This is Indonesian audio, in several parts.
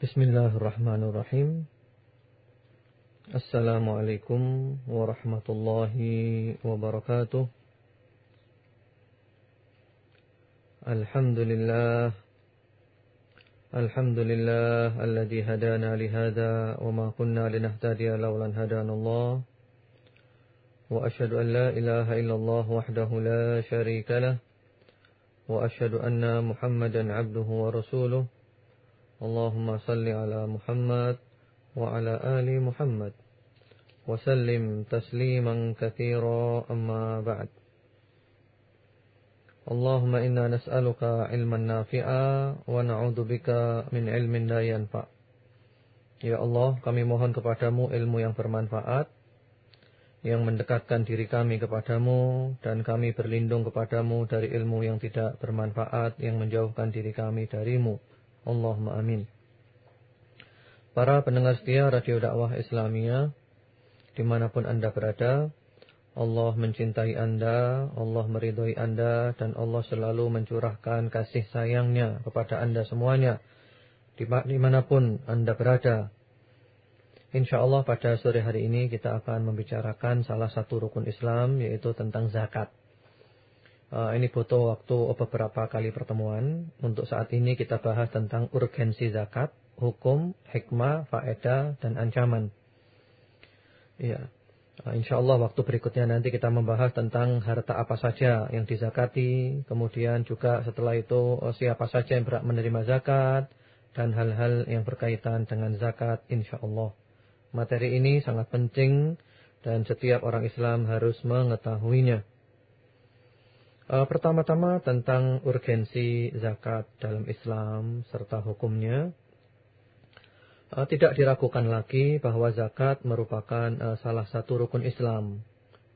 Bismillahirrahmanirrahim. Assalamualaikum warahmatullahi wabarakatuh. Alhamdulillah. Alhamdulillah alladhi hadana lihada wa ma kunna linahtadiya lawlan hadana Allah. Wa ashhadu an la ilaha illallah wahdahu la sharika lah. Wa ashhadu anna Muhammadan abduhu wa rasuluh. اللهم صل على محمد وعلى آل محمد وسلم تسليما كثيرا أما بعد اللهم إنا نسألك علما نافعا ونعوذ بك من علم لا ينفع Ya Allah, kami mohon kepadamu ilmu yang bermanfaat, yang mendekatkan diri kami kepadamu, dan kami berlindung kepadamu dari ilmu yang tidak bermanfaat, yang menjauhkan diri kami darimu. Allahumma amin. Para pendengar setia Radio Dakwah Islamia, di mana pun Anda berada, Allah mencintai Anda, Allah meridhoi Anda, dan Allah selalu mencurahkan kasih sayangnya kepada Anda semuanya, di mana pun Anda berada. Insya Allah pada sore hari ini kita akan membicarakan salah satu rukun Islam, yaitu tentang zakat. Uh, ini butuh waktu beberapa kali pertemuan. Untuk saat ini kita bahas tentang urgensi zakat, hukum, hikmah, faedah, dan ancaman. Ya, uh, insya Allah waktu berikutnya nanti kita membahas tentang harta apa saja yang dizakati. Kemudian juga setelah itu uh, siapa saja yang berhak menerima zakat. Dan hal-hal yang berkaitan dengan zakat insya Allah. Materi ini sangat penting dan setiap orang Islam harus mengetahuinya. Uh, Pertama-tama tentang urgensi zakat dalam Islam serta hukumnya. Uh, tidak diragukan lagi bahwa zakat merupakan uh, salah satu rukun Islam.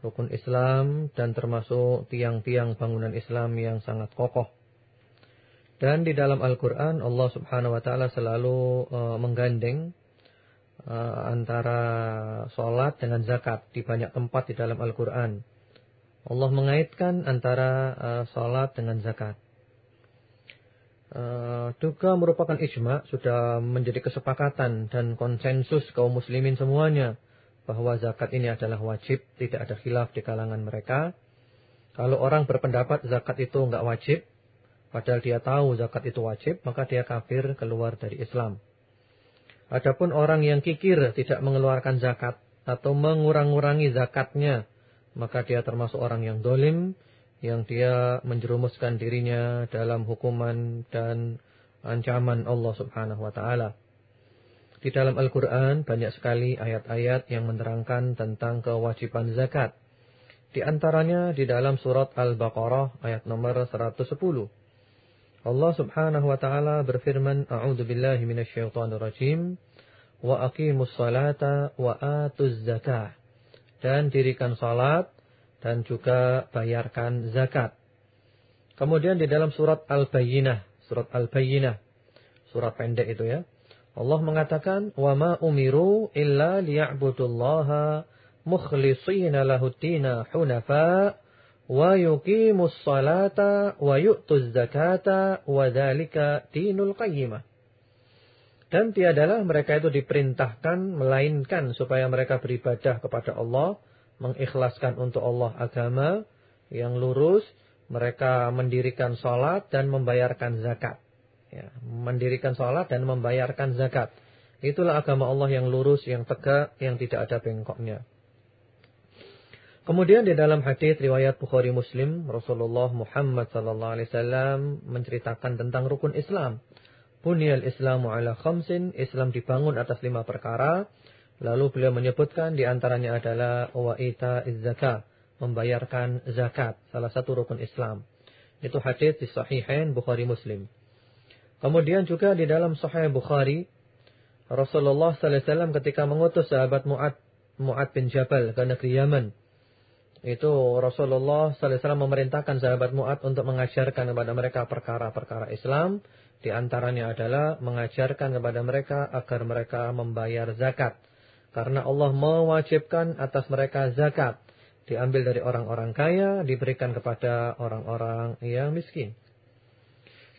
Rukun Islam dan termasuk tiang-tiang bangunan Islam yang sangat kokoh. Dan di dalam Al-Quran Allah subhanahu wa ta'ala selalu menggandeng antara sholat dengan zakat di banyak tempat di dalam Al-Quran. Allah mengaitkan antara uh, salat dengan zakat. Uh, merupakan ijma, sudah menjadi kesepakatan dan konsensus kaum muslimin semuanya bahwa zakat ini adalah wajib, tidak ada khilaf di kalangan mereka. Kalau orang berpendapat zakat itu enggak wajib, padahal dia tahu zakat itu wajib, maka dia kafir keluar dari Islam. Adapun orang yang kikir tidak mengeluarkan zakat atau mengurang-urangi zakatnya maka dia termasuk orang yang dolim, yang dia menjerumuskan dirinya dalam hukuman dan ancaman Allah subhanahu wa ta'ala. Di dalam Al-Quran banyak sekali ayat-ayat yang menerangkan tentang kewajiban zakat. Di antaranya di dalam surat Al-Baqarah ayat nomor 110. Allah subhanahu wa ta'ala berfirman, A'udhu billahi minasyaitanir rajim, wa aqimus salata wa atuz zakah dan dirikan salat dan juga bayarkan zakat. Kemudian di dalam surat Al-Bayyinah, surat Al-Bayyinah, surat pendek itu ya. Allah mengatakan, "Wa ma umiru illa liya'budullaha mukhlishina lahuttina hunafa wa yuqimus salata wa yu'tuz zakata wa dzalika dinul qayyimah." Dan tiadalah mereka itu diperintahkan melainkan supaya mereka beribadah kepada Allah, mengikhlaskan untuk Allah agama yang lurus, mereka mendirikan sholat dan membayarkan zakat. Ya, mendirikan sholat dan membayarkan zakat. Itulah agama Allah yang lurus, yang tegak, yang tidak ada bengkoknya. Kemudian di dalam hadis riwayat Bukhari Muslim, Rasulullah Muhammad wasallam menceritakan tentang rukun Islam. Bunyal Islamu ala khamsin, Islam dibangun atas lima perkara. Lalu beliau menyebutkan di antaranya adalah wa ita zakat, membayarkan zakat, salah satu rukun Islam. Itu hadis di Sahihain Bukhari Muslim. Kemudian juga di dalam Sahih Bukhari, Rasulullah wasallam ketika mengutus sahabat Mu'ad Mu'ad bin Jabal ke negeri Yaman. Itu Rasulullah wasallam memerintahkan sahabat Mu'ad untuk mengajarkan kepada mereka perkara-perkara Islam di antaranya adalah mengajarkan kepada mereka agar mereka membayar zakat. Karena Allah mewajibkan atas mereka zakat. Diambil dari orang-orang kaya, diberikan kepada orang-orang yang miskin.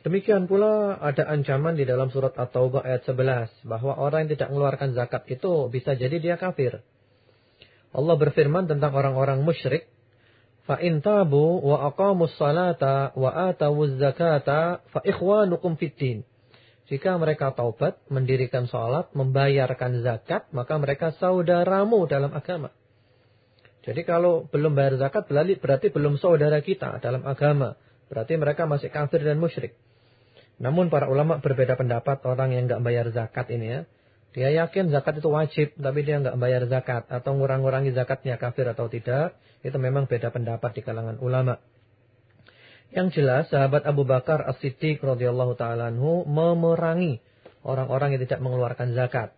Demikian pula ada ancaman di dalam surat At-Taubah ayat 11 bahwa orang yang tidak mengeluarkan zakat itu bisa jadi dia kafir. Allah berfirman tentang orang-orang musyrik, "Fa wa aqamus salata wa atawuz zakata fa ikhwanukum fiddin." Jika mereka taubat, mendirikan salat, membayarkan zakat, maka mereka saudaramu dalam agama. Jadi kalau belum bayar zakat berarti belum saudara kita dalam agama. Berarti mereka masih kafir dan musyrik. Namun para ulama berbeda pendapat orang yang nggak bayar zakat ini ya. Dia yakin zakat itu wajib, tapi dia nggak bayar zakat atau ngurang-ngurangi zakatnya kafir atau tidak, itu memang beda pendapat di kalangan ulama. Yang jelas sahabat Abu Bakar As-Siddiq radhiyallahu taala memerangi orang-orang yang tidak mengeluarkan zakat.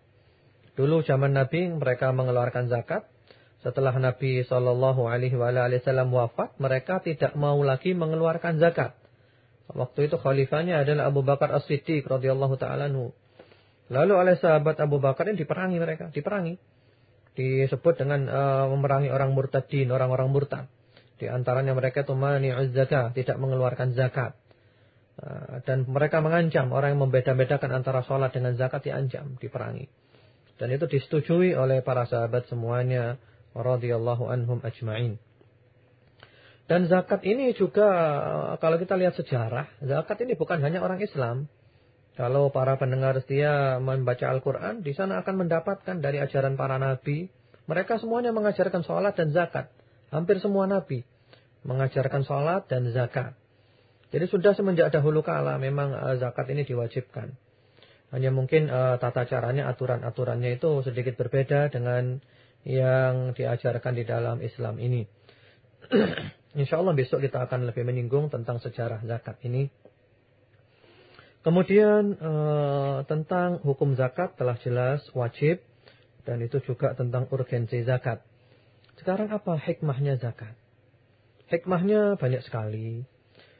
Dulu zaman Nabi mereka mengeluarkan zakat. Setelah Nabi Shallallahu alaihi wasallam wafat, mereka tidak mau lagi mengeluarkan zakat. Waktu itu khalifahnya adalah Abu Bakar As-Siddiq radhiyallahu taala Lalu oleh sahabat Abu Bakar ini diperangi mereka, diperangi. Disebut dengan uh, memerangi orang murtadin, orang-orang murtad. Di antaranya mereka itu mani'uz zakat, tidak mengeluarkan zakat. Uh, dan mereka mengancam orang yang membeda-bedakan antara sholat dengan zakat diancam, diperangi. Dan itu disetujui oleh para sahabat semuanya radhiyallahu anhum ajma'in. Dan zakat ini juga kalau kita lihat sejarah, zakat ini bukan hanya orang Islam. Kalau para pendengar setia membaca Al-Quran, di sana akan mendapatkan dari ajaran para nabi. Mereka semuanya mengajarkan sholat dan zakat. Hampir semua nabi mengajarkan sholat dan zakat. Jadi sudah semenjak dahulu kala memang uh, zakat ini diwajibkan. Hanya mungkin uh, tata caranya, aturan-aturannya itu sedikit berbeda dengan yang diajarkan di dalam Islam ini. Insya Allah besok kita akan lebih menyinggung tentang sejarah zakat ini. Kemudian e, tentang hukum zakat telah jelas wajib dan itu juga tentang urgensi zakat. Sekarang apa hikmahnya zakat? Hikmahnya banyak sekali.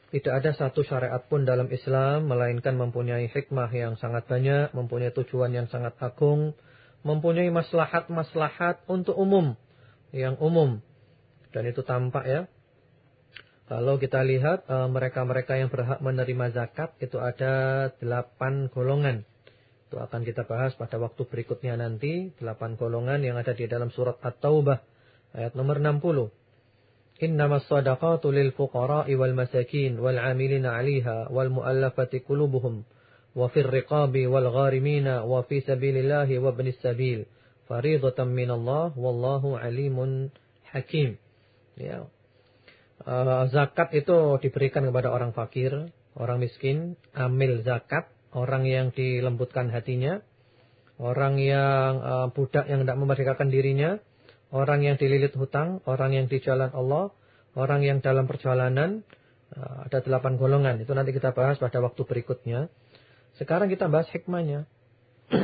Tidak ada satu syariat pun dalam Islam melainkan mempunyai hikmah yang sangat banyak, mempunyai tujuan yang sangat agung, mempunyai maslahat-maslahat untuk umum, yang umum. Dan itu tampak ya kalau kita lihat eh, mereka-mereka yang berhak menerima zakat itu ada delapan golongan. Itu akan kita bahas pada waktu berikutnya nanti. Delapan golongan yang ada di dalam surat At-Taubah. Ayat nomor 60. Innamas sadaqatu lil fuqara'i wal masakin wal 'amilina 'alaiha wal mu'allafati qulubuhum wa fir riqabi wal gharimina wa fi sabilillahi wa ibnis sabil fariidatan minallah wallahu alimun hakim. Ya, zakat itu diberikan kepada orang fakir, orang miskin, amil zakat, orang yang dilembutkan hatinya, orang yang uh, budak yang tidak memerdekakan dirinya, orang yang dililit hutang, orang yang di jalan Allah, orang yang dalam perjalanan, uh, ada delapan golongan. Itu nanti kita bahas pada waktu berikutnya. Sekarang kita bahas hikmahnya.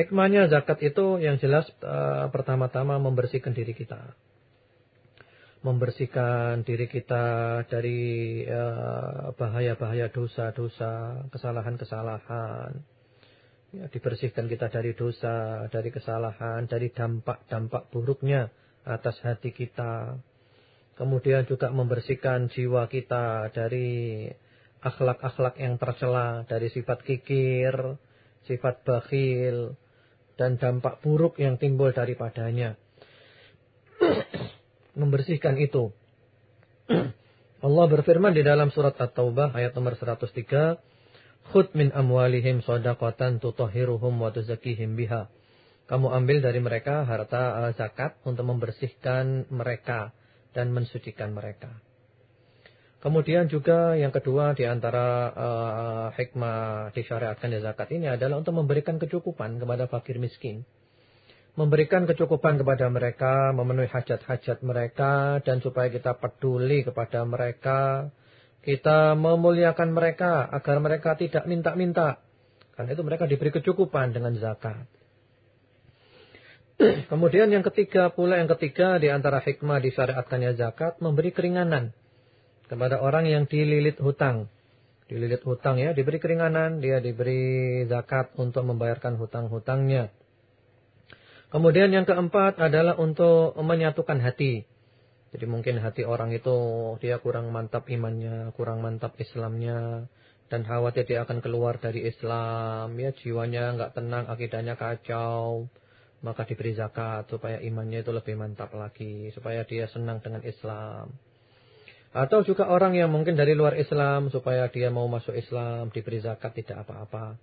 hikmahnya zakat itu yang jelas uh, pertama-tama membersihkan diri kita membersihkan diri kita dari eh, bahaya-bahaya dosa-dosa, kesalahan-kesalahan. Ya, dibersihkan kita dari dosa, dari kesalahan, dari dampak-dampak buruknya atas hati kita. Kemudian juga membersihkan jiwa kita dari akhlak-akhlak yang tercela, dari sifat kikir, sifat bakhil, dan dampak buruk yang timbul daripadanya membersihkan itu. Allah berfirman di dalam surat At-Taubah ayat nomor 103, "Khud min amwalihim shadaqatan tutahhiruhum wa tuzakkihim biha." Kamu ambil dari mereka harta uh, zakat untuk membersihkan mereka dan mensucikan mereka. Kemudian juga yang kedua di antara uh, hikmah disyariatkan di zakat ini adalah untuk memberikan kecukupan kepada fakir miskin memberikan kecukupan kepada mereka, memenuhi hajat-hajat mereka, dan supaya kita peduli kepada mereka, kita memuliakan mereka agar mereka tidak minta-minta. Karena itu mereka diberi kecukupan dengan zakat. Kemudian yang ketiga pula, yang ketiga di antara hikmah disyariatkannya zakat, memberi keringanan kepada orang yang dililit hutang. Dililit hutang ya, diberi keringanan, dia diberi zakat untuk membayarkan hutang-hutangnya. Kemudian yang keempat adalah untuk menyatukan hati. Jadi mungkin hati orang itu dia kurang mantap imannya, kurang mantap Islamnya. dan khawatir dia akan keluar dari Islam, ya jiwanya nggak tenang, akidahnya kacau, maka diberi zakat supaya imannya itu lebih mantap lagi, supaya dia senang dengan Islam. Atau juga orang yang mungkin dari luar Islam supaya dia mau masuk Islam diberi zakat tidak apa-apa.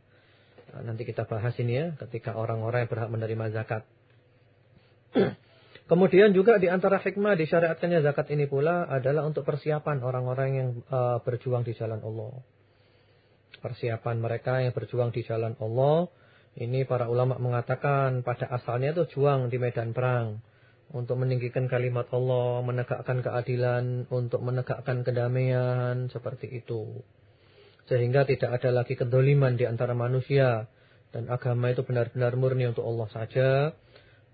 Nah, nanti kita bahas ini ya ketika orang-orang yang berhak menerima zakat. Kemudian juga di antara hikmah disyariatkannya zakat ini pula adalah untuk persiapan orang-orang yang uh, berjuang di jalan Allah. Persiapan mereka yang berjuang di jalan Allah. Ini para ulama mengatakan pada asalnya itu juang di medan perang untuk meninggikan kalimat Allah, menegakkan keadilan, untuk menegakkan kedamaian, seperti itu. Sehingga tidak ada lagi kedoliman di antara manusia. Dan agama itu benar-benar murni untuk Allah saja.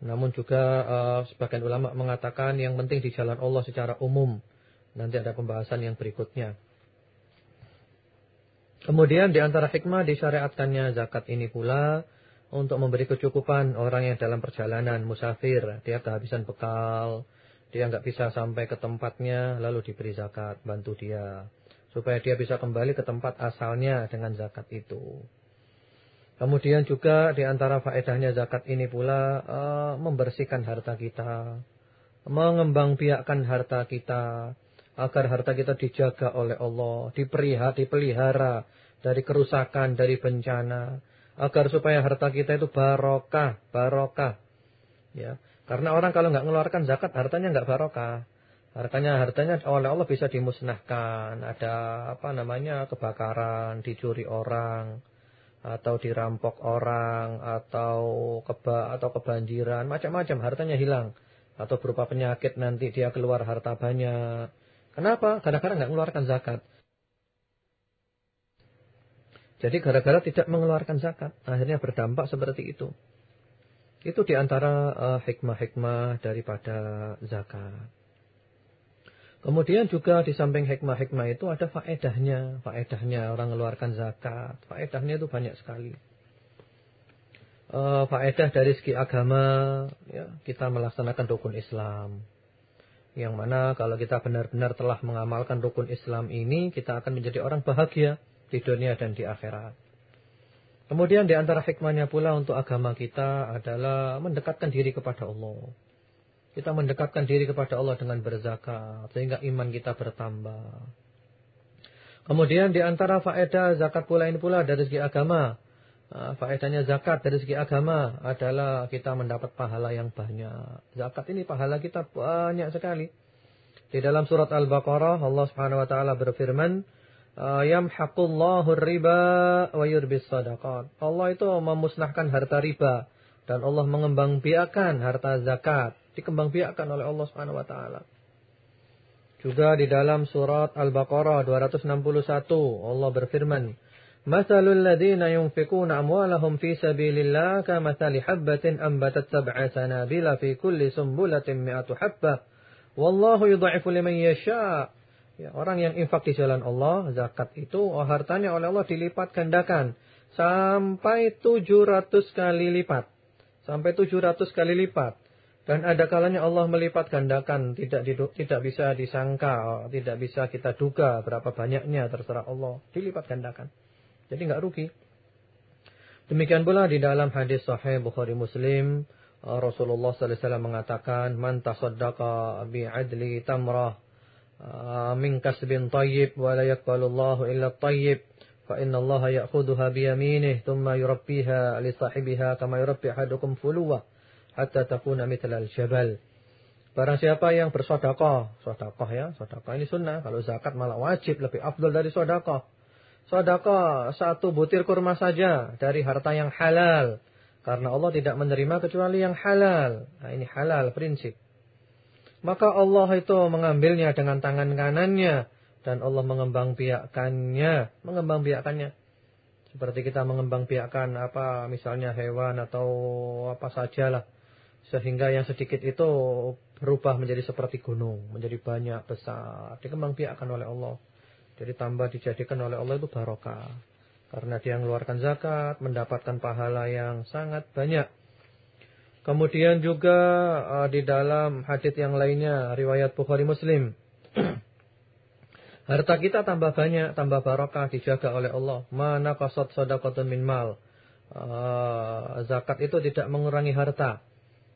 Namun juga uh, sebagian ulama mengatakan yang penting di jalan Allah secara umum. Nanti ada pembahasan yang berikutnya. Kemudian di antara hikmah disyariatkannya zakat ini pula untuk memberi kecukupan orang yang dalam perjalanan musafir, dia kehabisan bekal, dia nggak bisa sampai ke tempatnya, lalu diberi zakat, bantu dia supaya dia bisa kembali ke tempat asalnya dengan zakat itu. Kemudian juga di antara faedahnya zakat ini pula uh, membersihkan harta kita, mengembangbiakkan harta kita agar harta kita dijaga oleh Allah, dipelihara, dipelihara dari kerusakan, dari bencana agar supaya harta kita itu barokah, barokah. Ya, karena orang kalau nggak mengeluarkan zakat hartanya nggak barokah. Hartanya hartanya oleh Allah bisa dimusnahkan. Ada apa namanya kebakaran, dicuri orang, atau dirampok orang, atau keba atau kebanjiran, macam-macam hartanya hilang. Atau berupa penyakit nanti dia keluar harta banyak. Kenapa? Kadang-kadang nggak mengeluarkan zakat. Jadi gara-gara tidak mengeluarkan zakat, akhirnya berdampak seperti itu. Itu di antara uh, hikmah-hikmah daripada zakat. Kemudian juga di samping hikmah-hikmah itu ada faedahnya. Faedahnya orang mengeluarkan zakat. Faedahnya itu banyak sekali. Uh, faedah dari segi agama, ya, kita melaksanakan rukun Islam. Yang mana kalau kita benar-benar telah mengamalkan rukun Islam ini, kita akan menjadi orang bahagia di dunia dan di akhirat. Kemudian di antara hikmahnya pula untuk agama kita adalah mendekatkan diri kepada Allah. Kita mendekatkan diri kepada Allah dengan berzakat sehingga iman kita bertambah. Kemudian di antara faedah zakat pula ini pula dari segi agama. Nah, faedahnya zakat dari segi agama adalah kita mendapat pahala yang banyak. Zakat ini pahala kita banyak sekali. Di dalam surat Al-Baqarah Allah Subhanahu wa taala berfirman, Ah, yamhaqullahu riba wa yurbis sadaqat. Allah itu memusnahkan harta riba dan Allah mengembangbiakan harta zakat, dikembangbiakan oleh Allah Subhanahu wa taala. Juga di dalam surat Al-Baqarah 261 Allah berfirman, "Matsalul ladzina yunfikuna amwalahum fi sabilillah kamathali habbatin ambatat sab'a sanabila fi kulli sumbulatin mi'atu habbah, wallahu yudha'ifu liman yasha'." Ya, orang yang infak di jalan Allah, zakat itu oh, hartanya oleh Allah dilipat gandakan sampai 700 kali lipat. Sampai 700 kali lipat. Dan ada kalanya Allah melipat gandakan, tidak tidak bisa disangka, tidak bisa kita duga berapa banyaknya terserah Allah, dilipat gandakan. Jadi enggak rugi. Demikian pula di dalam hadis sahih Bukhari Muslim, eh, Rasulullah sallallahu alaihi wasallam mengatakan, "Man tasaddaqa bi'adli tamrah eh, min kasbin thayyib wa la yaqbalu Allahu illa thayyib." Fa inna Allah ya'khudhuha bi yaminihi thumma yurabbiha li sahibiha kama yurabbi ahadukum fuluwah." hatta takuna mithlal jabal. Barang siapa yang bersedekah, sedekah ya, sedekah ini sunnah. Kalau zakat malah wajib lebih afdal dari sedekah. Sedekah satu butir kurma saja dari harta yang halal. Karena Allah tidak menerima kecuali yang halal. Nah, ini halal prinsip. Maka Allah itu mengambilnya dengan tangan kanannya dan Allah mengembangbiakannya, mengembangbiakannya. Seperti kita mengembangbiakan apa misalnya hewan atau apa sajalah sehingga yang sedikit itu berubah menjadi seperti gunung, menjadi banyak besar, dikembang biakan oleh Allah. Jadi tambah dijadikan oleh Allah itu barokah. Karena dia mengeluarkan zakat, mendapatkan pahala yang sangat banyak. Kemudian juga uh, di dalam hadis yang lainnya riwayat Bukhari Muslim Harta kita tambah banyak, tambah barokah, dijaga oleh Allah. Mana qasad sadaqatun min mal. Uh, zakat itu tidak mengurangi harta.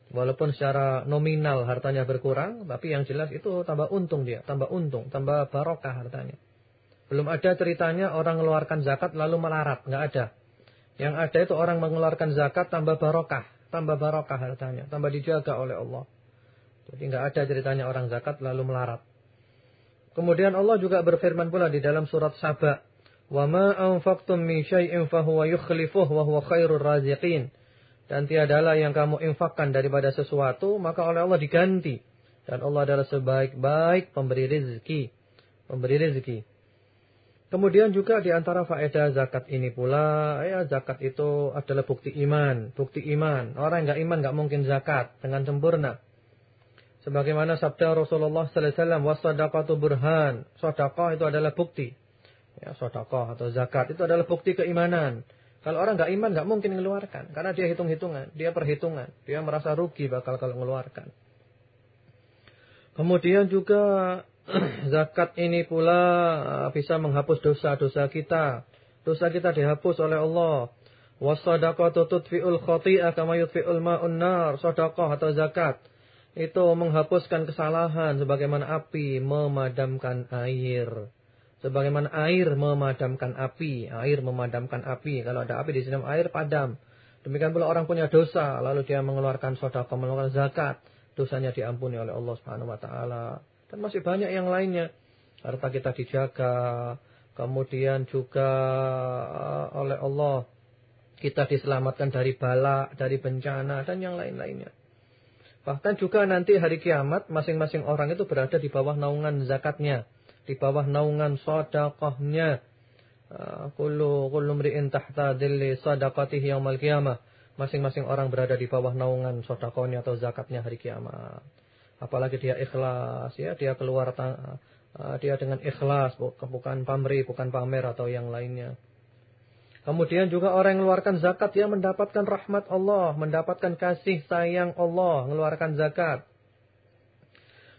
Walaupun secara nominal hartanya berkurang, tapi yang jelas itu tambah untung dia, tambah untung, tambah barokah hartanya. Belum ada ceritanya orang mengeluarkan zakat lalu melarat, nggak ada. Yang ada itu orang mengeluarkan zakat tambah barokah, tambah barokah hartanya, tambah dijaga oleh Allah. Jadi nggak ada ceritanya orang zakat lalu melarat. Kemudian Allah juga berfirman pula di dalam surat Saba, "Wa ma anfaqtum min syai'in fahuwa yukhlifuhu wa huwa raziqin." Dan tiadalah yang kamu infakkan daripada sesuatu, maka oleh Allah diganti. Dan Allah adalah sebaik-baik pemberi rezeki. Pemberi rezeki. Kemudian juga di antara faedah zakat ini pula, ya zakat itu adalah bukti iman. Bukti iman. Orang yang nggak iman nggak mungkin zakat dengan sempurna. Sebagaimana sabda Rasulullah sallallahu alaihi wasallam, "Wasadaqatu burhan." Sedekah itu adalah bukti. Ya, sedekah atau zakat itu adalah bukti keimanan. Kalau orang nggak iman nggak mungkin mengeluarkan karena dia hitung-hitungan, dia perhitungan, dia merasa rugi bakal kalau mengeluarkan. Kemudian juga zakat ini pula uh, bisa menghapus dosa-dosa kita. Dosa kita dihapus oleh Allah. Wasadaqatu tudfi'ul khati'ah kama yudfi'ul ma'un nar. Sedekah atau zakat itu menghapuskan kesalahan sebagaimana api memadamkan air. Sebagaimana air memadamkan api, air memadamkan api. Kalau ada api di sini air padam. Demikian pula orang punya dosa, lalu dia mengeluarkan sedekah, mengeluarkan zakat, dosanya diampuni oleh Allah Subhanahu wa taala. Dan masih banyak yang lainnya. Harta kita dijaga, kemudian juga uh, oleh Allah kita diselamatkan dari bala, dari bencana dan yang lain-lainnya. Bahkan juga nanti hari kiamat masing-masing orang itu berada di bawah naungan zakatnya, di bawah naungan sedekahnya. Ah, kullu kullu mri'in tahta dhilli sadaqatihi yaumil qiyamah. Masing-masing orang berada di bawah naungan sedekahnya atau zakatnya hari kiamat. Apalagi dia ikhlas ya, dia keluar uh, dia dengan ikhlas bukan pamrih, bukan pamer atau yang lainnya. Kemudian juga orang yang mengeluarkan zakat dia mendapatkan rahmat Allah, mendapatkan kasih sayang Allah, mengeluarkan zakat.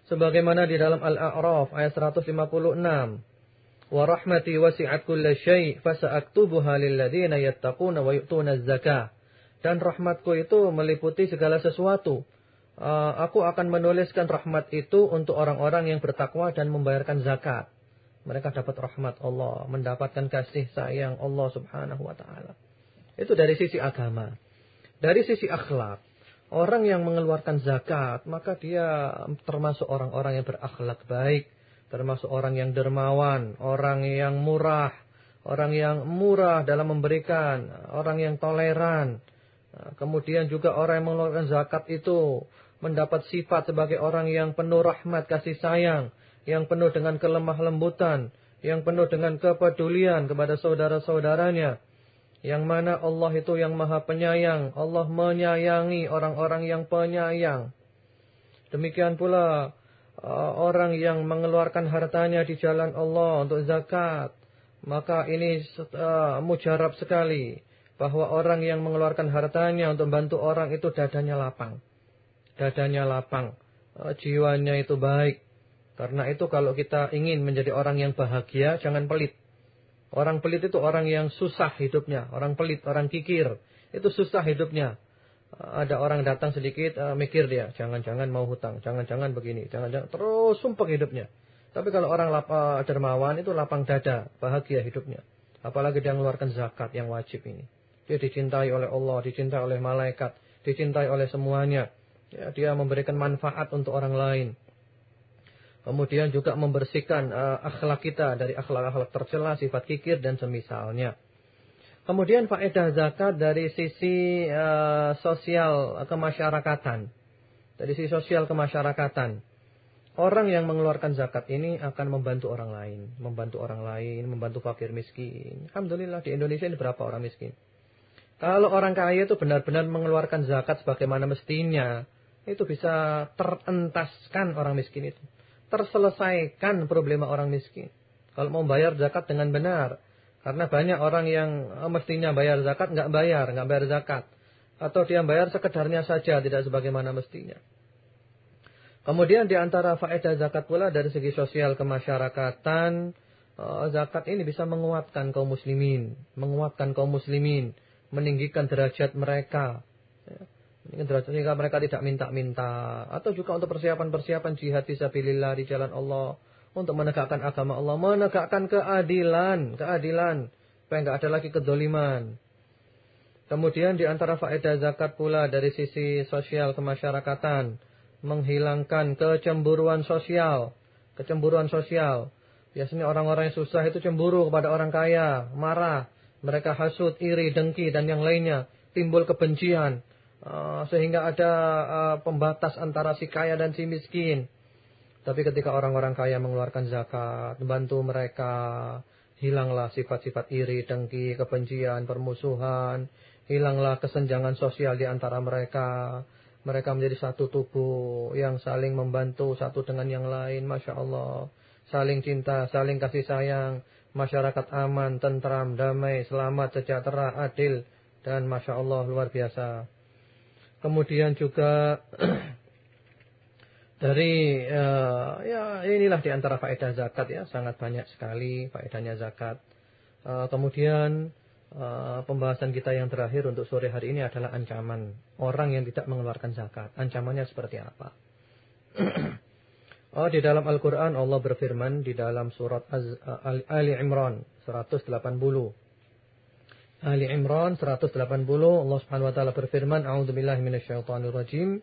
Sebagaimana di dalam Al-A'raf ayat 156. Wa rahmati wasi'at kulla syai' fasa'aktubuha lil ladzina yattaquna wa yu'tuna zakah. Dan rahmatku itu meliputi segala sesuatu. Uh, aku akan menuliskan rahmat itu untuk orang-orang yang bertakwa dan membayarkan zakat mereka dapat rahmat Allah, mendapatkan kasih sayang Allah Subhanahu wa taala. Itu dari sisi agama. Dari sisi akhlak, orang yang mengeluarkan zakat, maka dia termasuk orang-orang yang berakhlak baik, termasuk orang yang dermawan, orang yang murah, orang yang murah dalam memberikan, orang yang toleran. Nah, kemudian juga orang yang mengeluarkan zakat itu mendapat sifat sebagai orang yang penuh rahmat kasih sayang yang penuh dengan kelemah lembutan, yang penuh dengan kepedulian kepada saudara-saudaranya. Yang mana Allah itu yang maha penyayang. Allah menyayangi orang-orang yang penyayang. Demikian pula uh, orang yang mengeluarkan hartanya di jalan Allah untuk zakat. Maka ini uh, mujarab sekali. Bahwa orang yang mengeluarkan hartanya untuk bantu orang itu dadanya lapang. Dadanya lapang. Uh, jiwanya itu baik. Karena itu kalau kita ingin menjadi orang yang bahagia, jangan pelit. Orang pelit itu orang yang susah hidupnya. Orang pelit, orang kikir. Itu susah hidupnya. Ada orang datang sedikit, uh, mikir dia. Jangan-jangan mau hutang. Jangan-jangan begini. Jangan-jangan. Terus sumpah hidupnya. Tapi kalau orang lap, uh, dermawan itu lapang dada. Bahagia hidupnya. Apalagi dia mengeluarkan zakat yang wajib ini. Dia dicintai oleh Allah, dicintai oleh malaikat, dicintai oleh semuanya. Ya, dia memberikan manfaat untuk orang lain. Kemudian juga membersihkan uh, akhlak kita dari akhlak-akhlak tercela, sifat kikir dan semisalnya. Kemudian faedah zakat dari sisi uh, sosial kemasyarakatan. Dari sisi sosial kemasyarakatan. Orang yang mengeluarkan zakat ini akan membantu orang lain. Membantu orang lain, membantu fakir miskin. Alhamdulillah di Indonesia ini berapa orang miskin. Kalau orang kaya itu benar-benar mengeluarkan zakat sebagaimana mestinya. Itu bisa terentaskan orang miskin itu terselesaikan problema orang miskin. Kalau mau bayar zakat dengan benar. Karena banyak orang yang eh, mestinya bayar zakat, nggak bayar, nggak bayar zakat. Atau dia bayar sekedarnya saja, tidak sebagaimana mestinya. Kemudian di antara faedah zakat pula dari segi sosial kemasyarakatan, eh, zakat ini bisa menguatkan kaum muslimin, menguatkan kaum muslimin, meninggikan derajat mereka. Ya. Derajat sehingga mereka tidak minta-minta atau juga untuk persiapan-persiapan jihad fisabilillah di jalan Allah untuk menegakkan agama Allah, menegakkan keadilan, keadilan supaya enggak ada lagi kedoliman. Kemudian di antara faedah zakat pula dari sisi sosial kemasyarakatan, menghilangkan kecemburuan sosial. Kecemburuan sosial. Biasanya orang-orang yang susah itu cemburu kepada orang kaya, marah. Mereka hasut, iri, dengki, dan yang lainnya. Timbul kebencian. Uh, sehingga ada uh, pembatas antara si kaya dan si miskin. Tapi ketika orang-orang kaya mengeluarkan zakat, membantu mereka, hilanglah sifat-sifat iri, dengki, kebencian, permusuhan, Hilanglah kesenjangan sosial di antara mereka. Mereka menjadi satu tubuh yang saling membantu satu dengan yang lain. Masya Allah. Saling cinta, saling kasih sayang. Masyarakat aman, tentram, damai, selamat, sejahtera, adil. Dan Masya Allah luar biasa. Kemudian juga dari uh, ya inilah di antara faedah zakat ya sangat banyak sekali faedahnya zakat. Uh, kemudian Uh, pembahasan kita yang terakhir untuk sore hari ini adalah ancaman orang yang tidak mengeluarkan zakat. Ancamannya seperti apa? oh, di dalam Al-Qur'an Allah berfirman di dalam surat Az Ali Imran 180. Ali Imran 180 Allah Subhanahu wa taala berfirman, "A'udzubillahi minasyaitonir rajim."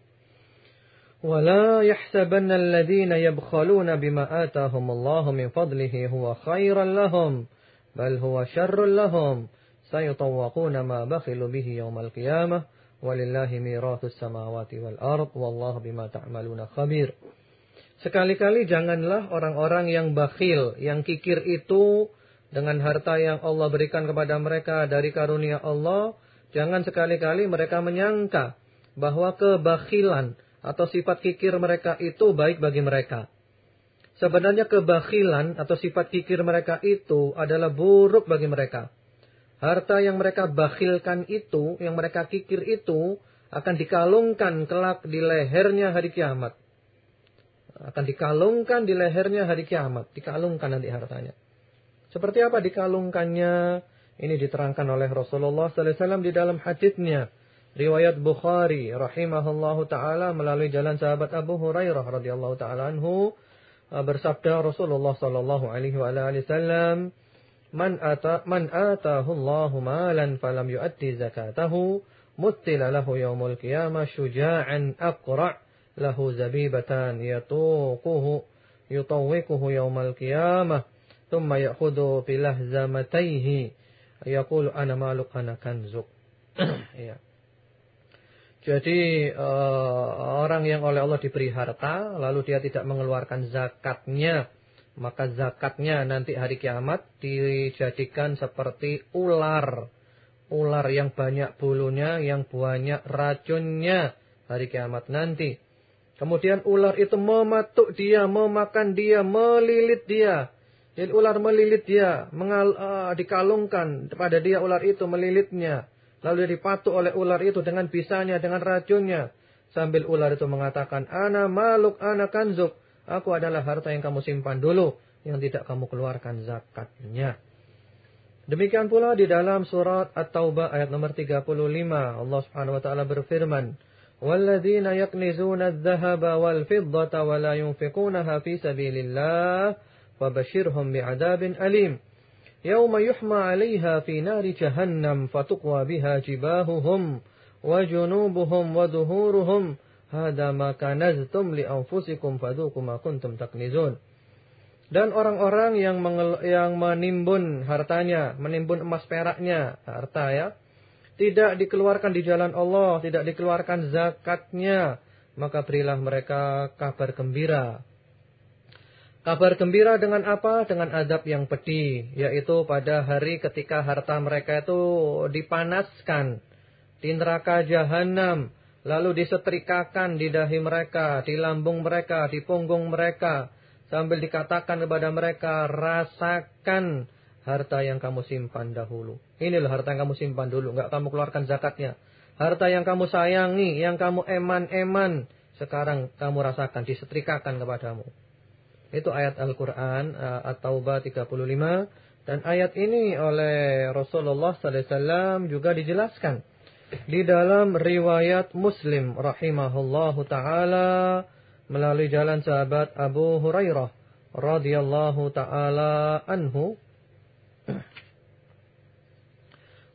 ولا يحسبن الذين يبخلون بما آتاهم الله من فضله هو خيرا لهم بل هو شر لهم sayutawwaquna ma bakhilu bihi yaumal qiyamah walillahi mirathus samawati wal ard wallahu bima ta'maluna khabir. Sekali-kali janganlah orang-orang yang bakhil, yang kikir itu dengan harta yang Allah berikan kepada mereka dari karunia Allah, jangan sekali-kali mereka menyangka bahwa kebakhilan atau sifat kikir mereka itu baik bagi mereka. Sebenarnya kebakhilan atau sifat kikir mereka itu adalah buruk bagi mereka. Harta yang mereka bakhilkan itu, yang mereka kikir itu, akan dikalungkan kelak di lehernya hari kiamat. Akan dikalungkan di lehernya hari kiamat. Dikalungkan nanti hartanya. Seperti apa dikalungkannya? Ini diterangkan oleh Rasulullah SAW di dalam hadisnya. Riwayat Bukhari rahimahullahu taala melalui jalan sahabat Abu Hurairah radhiyallahu taala anhu bersabda Rasulullah sallallahu alaihi wasallam man ata man atahu Allahu malan falam yu'addi zakatahu muttila lahu yaumul qiyamah syuja'an aqra' lahu zabibatan yatuquhu yutawwikuhu yaumal qiyamah thumma ya'khudhu bilahzamatayhi yaqulu ana maluk ana kanzuk ya jadi uh, orang yang oleh Allah diberi harta lalu dia tidak mengeluarkan zakatnya maka zakatnya nanti hari kiamat dijadikan seperti ular. Ular yang banyak bulunya, yang banyak racunnya hari kiamat nanti. Kemudian ular itu mematuk dia, memakan dia, melilit dia. Jadi ular melilit dia, mengal, uh, dikalungkan pada dia ular itu melilitnya. Lalu dia dipatuk oleh ular itu dengan pisahnya, dengan racunnya. Sambil ular itu mengatakan, Ana maluk, ana kanzuk. Aku adalah harta yang kamu simpan dulu, yang tidak kamu keluarkan zakatnya. Demikian pula di dalam surat At-Taubah ayat nomor 35, Allah Subhanahu wa taala berfirman, "Walladzina yaknizuna adh-dhahaba wal-fiddata wa la yunfiqunaha. فَبَشِّرْهُمْ بِعَذَابٍ أَلِيمٍ يَوْمَ يُحْمَى عَلَيْهَا فِي نَارِ جَهَنَّمَ فَتُقْوَى بِهَا جِبَاهُهُمْ وَجُنُوبُهُمْ وَظُهُورُهُمْ Hada maka naztum li anfusikum fadhuku ma kuntum taknizun. Dan orang-orang yang yang menimbun hartanya, menimbun emas peraknya, harta ya, tidak dikeluarkan di jalan Allah, tidak dikeluarkan zakatnya, maka berilah mereka kabar gembira. Kabar gembira dengan apa? Dengan adab yang pedih, yaitu pada hari ketika harta mereka itu dipanaskan di neraka jahanam Lalu disetrikakan di dahi mereka, di lambung mereka, di punggung mereka. Sambil dikatakan kepada mereka, rasakan harta yang kamu simpan dahulu. Inilah harta yang kamu simpan dulu, enggak kamu keluarkan zakatnya. Harta yang kamu sayangi, yang kamu eman-eman. sekarang kamu rasakan disetrikakan kepadamu. Itu ayat Al-Qur'an uh, At-Taubah 35 dan ayat ini oleh Rasulullah wasallam juga dijelaskan di dalam riwayat Muslim rahimahullahu taala melalui jalan sahabat Abu Hurairah radhiyallahu taala anhu.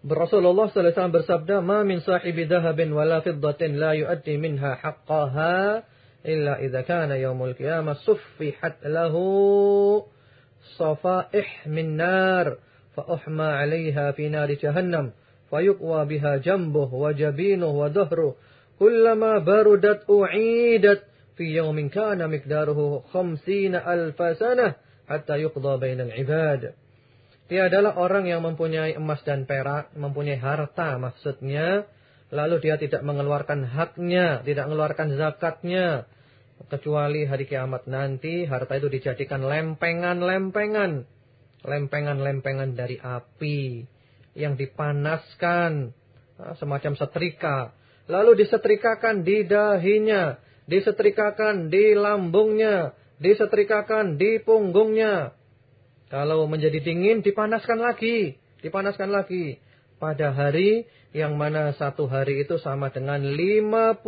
Rasulullah wasallam bersabda, "Ma min sahibi dhahabin wala fiddatin la yu'addi minha haqqaha illa idza kana yaumul qiyamah suffihat lahu safaih min nar fa uhma 'alayha fi nar jahannam fayuqwa biha jambuhu wa jabinuhu wa dhahruhu kullama barudat u'idat fi yawmin kana miqdaruhu 50 alf sanah hatta yuqda bainal ibad." Orang yang mempunyai emas dan perak, mempunyai harta maksudnya, lalu dia tidak mengeluarkan haknya, tidak mengeluarkan zakatnya, kecuali hari kiamat nanti harta itu dijadikan lempengan-lempengan, lempengan-lempengan dari api yang dipanaskan ah, semacam setrika, lalu disetrikakan di dahinya, disetrikakan di lambungnya, disetrikakan di punggungnya. Kalau menjadi dingin dipanaskan lagi, dipanaskan lagi. Pada hari yang mana satu hari itu sama dengan 50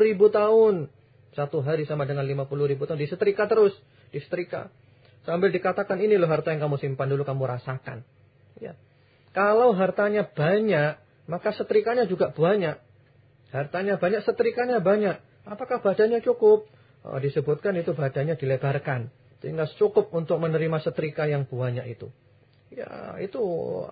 ribu tahun. Satu hari sama dengan 50 ribu tahun. Disetrika terus, disetrika. Sambil dikatakan ini loh harta yang kamu simpan dulu kamu rasakan. Ya. Kalau hartanya banyak, maka setrikanya juga banyak. Hartanya banyak, setrikanya banyak. Apakah badannya cukup? Oh, disebutkan itu badannya dilebarkan. Sehingga cukup untuk menerima setrika yang banyak itu. Ya, itu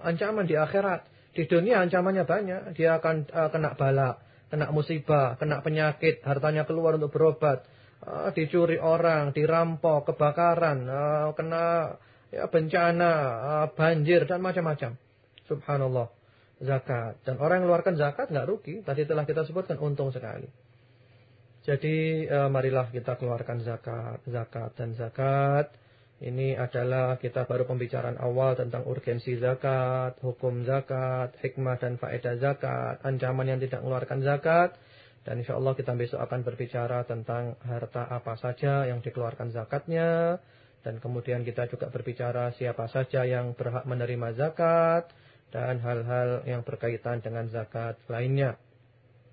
ancaman di akhirat. Di dunia ancamannya banyak. Dia akan uh, kena bala, kena musibah, kena penyakit, hartanya keluar untuk berobat. Uh, dicuri orang, dirampok, kebakaran, uh, kena ya, bencana, uh, banjir, dan macam-macam. Subhanallah. Zakat. Dan orang yang mengeluarkan zakat nggak rugi. Tadi telah kita sebutkan untung sekali. Jadi e, marilah kita keluarkan zakat, zakat dan zakat. Ini adalah kita baru pembicaraan awal tentang urgensi zakat, hukum zakat, hikmah dan faedah zakat, ancaman yang tidak mengeluarkan zakat. Dan insya Allah kita besok akan berbicara tentang harta apa saja yang dikeluarkan zakatnya. Dan kemudian kita juga berbicara siapa saja yang berhak menerima zakat. Dan hal-hal yang berkaitan dengan zakat lainnya.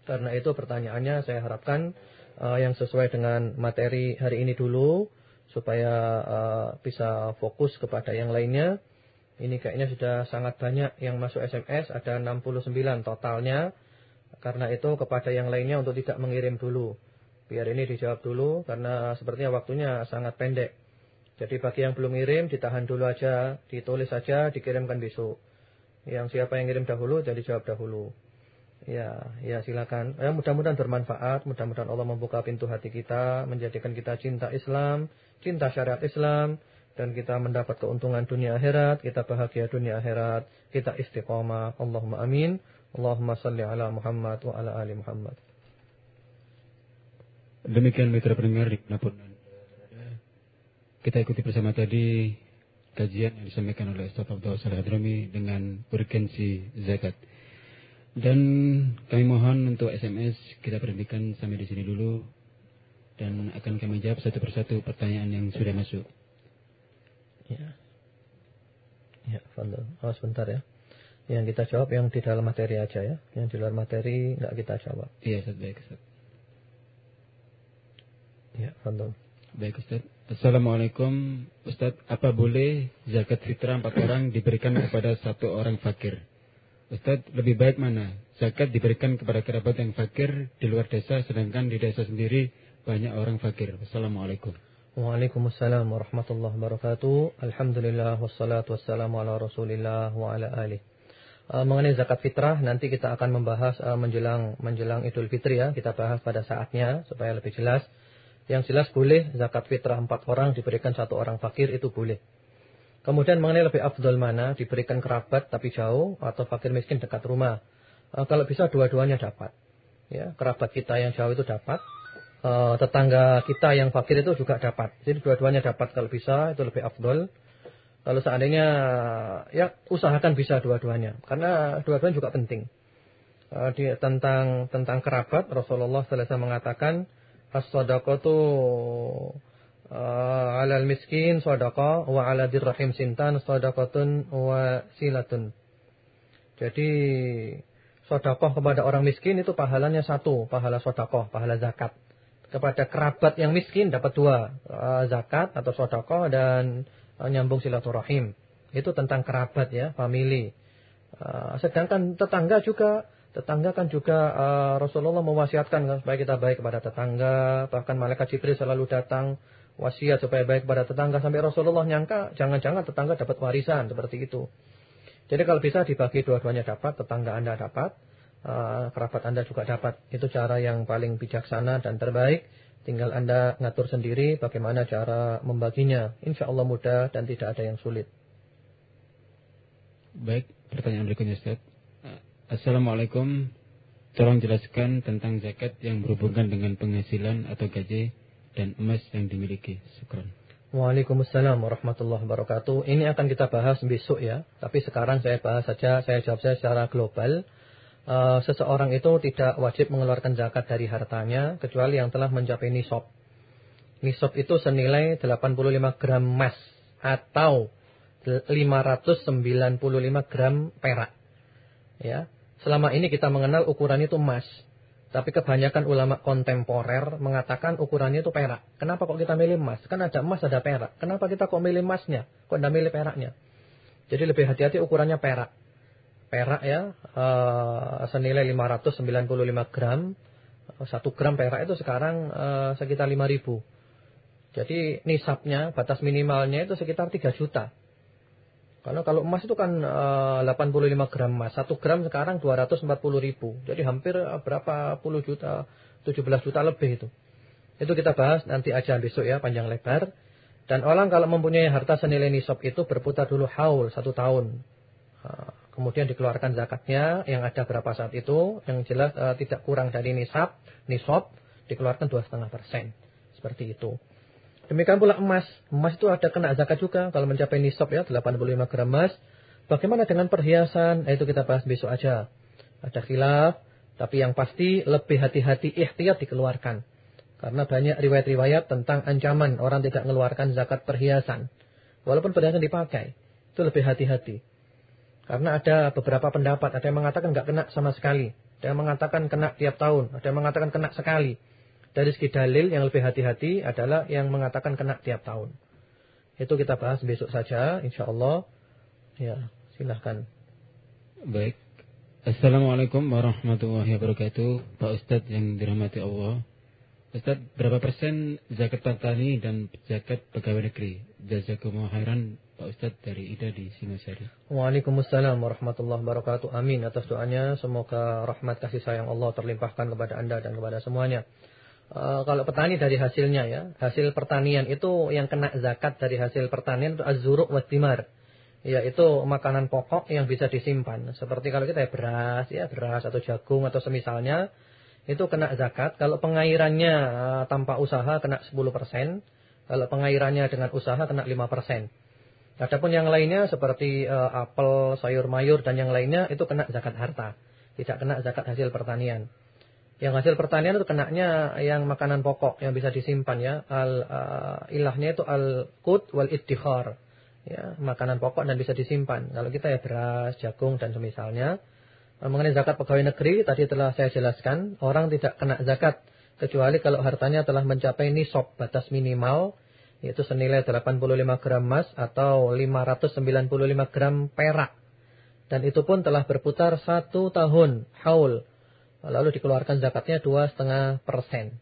Karena itu pertanyaannya saya harapkan uh, yang sesuai dengan materi hari ini dulu supaya uh, bisa fokus kepada yang lainnya. Ini kayaknya sudah sangat banyak yang masuk SMS, ada 69 totalnya. Karena itu kepada yang lainnya untuk tidak mengirim dulu. Biar ini dijawab dulu karena sepertinya waktunya sangat pendek. Jadi bagi yang belum ngirim ditahan dulu aja, ditulis saja, dikirimkan besok. Yang siapa yang ngirim dahulu jadi jawab dahulu. Ya, ya silakan. Ya, mudah-mudahan bermanfaat, mudah-mudahan Allah membuka pintu hati kita, menjadikan kita cinta Islam, cinta syariat Islam, dan kita mendapat keuntungan dunia akhirat, kita bahagia dunia akhirat, kita istiqomah. Allahumma amin. Allahumma salli ala Muhammad wa ala ali Muhammad. Demikian mitra pendengar di mana pun kita ikuti bersama tadi kajian yang disampaikan oleh Ustaz Abdul Salih dengan urgensi zakat. Dan kami mohon untuk SMS kita berhentikan sampai di sini dulu dan akan kami jawab satu persatu pertanyaan yang sudah masuk. Ya. Ya, Fadl. Oh, sebentar ya. Yang kita jawab yang di dalam materi aja ya. Yang di luar materi enggak kita jawab. Iya, Ustaz. Baik, Ustaz. Ya, Fadl. Baik, Ustaz. Assalamualaikum. Ustaz, apa boleh zakat fitrah empat orang diberikan kepada satu orang fakir? Ustaz, lebih baik mana? Zakat diberikan kepada kerabat yang fakir di luar desa, sedangkan di desa sendiri banyak orang fakir. Assalamualaikum. Waalaikumsalam warahmatullahi wabarakatuh. Alhamdulillah wassalatu wassalamu ala rasulillah wa ala alih. Uh, mengenai zakat fitrah nanti kita akan membahas uh, menjelang menjelang Idul Fitri ya. Kita bahas pada saatnya supaya lebih jelas. Yang jelas boleh zakat fitrah empat orang diberikan satu orang fakir itu boleh. Kemudian mengenai lebih afdol mana, diberikan kerabat tapi jauh atau fakir miskin dekat rumah. E, kalau bisa dua-duanya dapat. Ya, kerabat kita yang jauh itu dapat, e, tetangga kita yang fakir itu juga dapat. Jadi dua-duanya dapat kalau bisa itu lebih afdol. Kalau seandainya ya usahakan bisa dua-duanya karena dua-duanya juga penting. E, di, tentang tentang kerabat Rasulullah SAW mengatakan as-sadaqatu uh, 'alal miskin sadaqah wa 'ala dirrahim sintan sadaqatun wa silatun. Jadi sedekah kepada orang miskin itu pahalanya satu, pahala sedekah, pahala zakat. Kepada kerabat yang miskin dapat dua, uh, zakat atau sedekah dan uh, nyambung silaturahim. Itu tentang kerabat ya, family. Uh, sedangkan tetangga juga Tetangga kan juga Rasulullah mewasiatkan kan, supaya kita baik kepada tetangga, bahkan malaikat Jibril selalu datang wasiat supaya baik kepada tetangga sampai Rasulullah nyangka jangan-jangan tetangga dapat warisan seperti itu. Jadi kalau bisa dibagi dua-duanya dapat, tetangga Anda dapat, uh, kerabat Anda juga dapat. Itu cara yang paling bijaksana dan terbaik. Tinggal Anda ngatur sendiri bagaimana cara membaginya. Insya Allah mudah dan tidak ada yang sulit. Baik, pertanyaan berikutnya Ustaz. Assalamualaikum. Tolong jelaskan tentang zakat yang berhubungan dengan penghasilan atau gaji dan emas yang dimiliki. Syukran. Waalaikumsalam warahmatullahi wabarakatuh. Ini akan kita bahas besok ya. Tapi sekarang saya bahas saja, saya jawab saya secara global. Uh, seseorang itu tidak wajib mengeluarkan zakat dari hartanya kecuali yang telah mencapai nisab. Nisab itu senilai 85 gram emas atau 595 gram perak. Ya. Selama ini kita mengenal ukuran itu emas. Tapi kebanyakan ulama kontemporer mengatakan ukurannya itu perak. Kenapa kok kita milih emas? Kan ada emas, ada perak. Kenapa kita kok milih emasnya? Kok tidak milih peraknya? Jadi lebih hati-hati ukurannya perak. Perak ya, uh, senilai 595 gram. Satu gram perak itu sekarang uh, sekitar 5000. Jadi nisabnya, batas minimalnya itu sekitar 3 juta. Karena kalau emas itu kan eh, uh, 85 gram emas. 1 gram sekarang 240 ribu. Jadi hampir berapa puluh juta, 17 juta lebih itu. Itu kita bahas nanti aja besok ya, panjang lebar. Dan orang kalau mempunyai harta senilai nisab itu berputar dulu haul, satu tahun. Uh, kemudian dikeluarkan zakatnya yang ada berapa saat itu. Yang jelas uh, tidak kurang dari nisab, nisab dikeluarkan 2,5%. Seperti itu. Demikian pula emas. Emas itu ada kena zakat juga kalau mencapai nisab ya 85 gram emas. Bagaimana dengan perhiasan? Nah, itu kita bahas besok aja. Ada khilaf, tapi yang pasti lebih hati-hati ikhtiar dikeluarkan. Karena banyak riwayat-riwayat tentang ancaman orang tidak mengeluarkan zakat perhiasan. Walaupun perhiasan dipakai, itu lebih hati-hati. Karena ada beberapa pendapat, ada yang mengatakan nggak kena sama sekali. Ada yang mengatakan kena tiap tahun, ada yang mengatakan kena sekali. Dari segi dalil yang lebih hati-hati adalah yang mengatakan kena tiap tahun. Itu kita bahas besok saja, insya Allah. Ya, silahkan. Baik. Assalamualaikum warahmatullahi wabarakatuh. Pak Ustadz yang dirahmati Allah. Ustadz, berapa persen zakat petani dan zakat pegawai negeri? Jazakumullah khairan Pak Ustadz dari Ida di Singosari. Waalaikumsalam warahmatullahi wabarakatuh. Amin atas doanya. Semoga rahmat kasih sayang Allah terlimpahkan kepada Anda dan kepada semuanya. Uh, kalau petani dari hasilnya ya, hasil pertanian itu yang kena zakat dari hasil pertanian itu az-zuru' timar. Yaitu makanan pokok yang bisa disimpan. Seperti kalau kita ya beras ya, beras atau jagung atau semisalnya itu kena zakat. Kalau pengairannya uh, tanpa usaha kena 10%, kalau pengairannya dengan usaha kena 5%. Adapun yang lainnya seperti uh, apel, sayur mayur dan yang lainnya itu kena zakat harta. Tidak kena zakat hasil pertanian. Yang hasil pertanian itu kenaknya yang makanan pokok yang bisa disimpan ya. Al uh, ilahnya itu al qut wal iddikhar. Ya, makanan pokok dan bisa disimpan. Kalau kita ya beras, jagung dan semisalnya. Uh, mengenai zakat pegawai negeri tadi telah saya jelaskan, orang tidak kena zakat kecuali kalau hartanya telah mencapai nisab batas minimal yaitu senilai 85 gram emas atau 595 gram perak. Dan itu pun telah berputar satu tahun haul lalu dikeluarkan zakatnya dua setengah persen.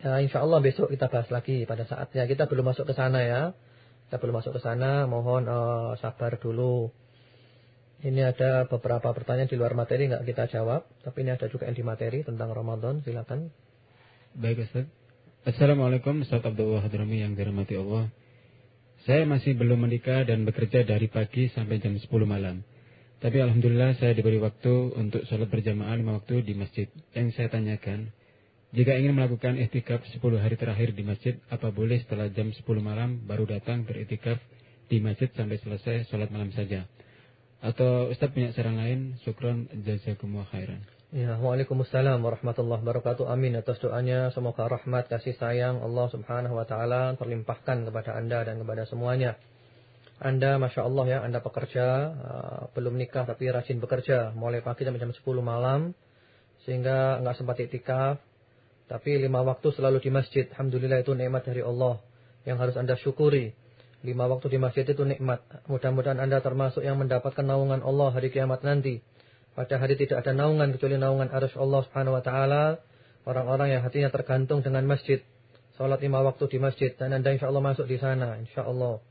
Ya, insya Allah besok kita bahas lagi pada saatnya. Kita belum masuk ke sana ya. Kita belum masuk ke sana. Mohon uh, sabar dulu. Ini ada beberapa pertanyaan di luar materi nggak kita jawab. Tapi ini ada juga yang di materi tentang Ramadan. Silakan. Baik Ustaz. Assalamualaikum Ustaz Abdul Hadrami yang dirahmati Allah. Saya masih belum menikah dan bekerja dari pagi sampai jam 10 malam. Tapi Alhamdulillah saya diberi waktu untuk sholat berjamaah lima waktu di masjid. Yang saya tanyakan, jika ingin melakukan itikaf 10 hari terakhir di masjid, apa boleh setelah jam 10 malam baru datang beritikaf di masjid sampai selesai sholat malam saja? Atau Ustaz punya saran lain? Syukron jazakumullah khairan. Ya, Waalaikumsalam warahmatullahi wabarakatuh. Amin atas doanya. Semoga rahmat kasih sayang Allah Subhanahu wa taala terlimpahkan kepada Anda dan kepada semuanya. Anda Masya Allah ya, Anda pekerja, uh, belum nikah tapi rajin bekerja, mulai pagi sampai jam 10 malam, sehingga enggak sempat iktikaf, tapi lima waktu selalu di masjid. Alhamdulillah itu nikmat dari Allah yang harus Anda syukuri. Lima waktu di masjid itu nikmat. Mudah-mudahan Anda termasuk yang mendapatkan naungan Allah hari kiamat nanti. Pada hari tidak ada naungan kecuali naungan arus Allah Subhanahu wa taala. Orang-orang yang hatinya tergantung dengan masjid. Salat lima waktu di masjid dan Anda insya Allah masuk di sana, insya Allah.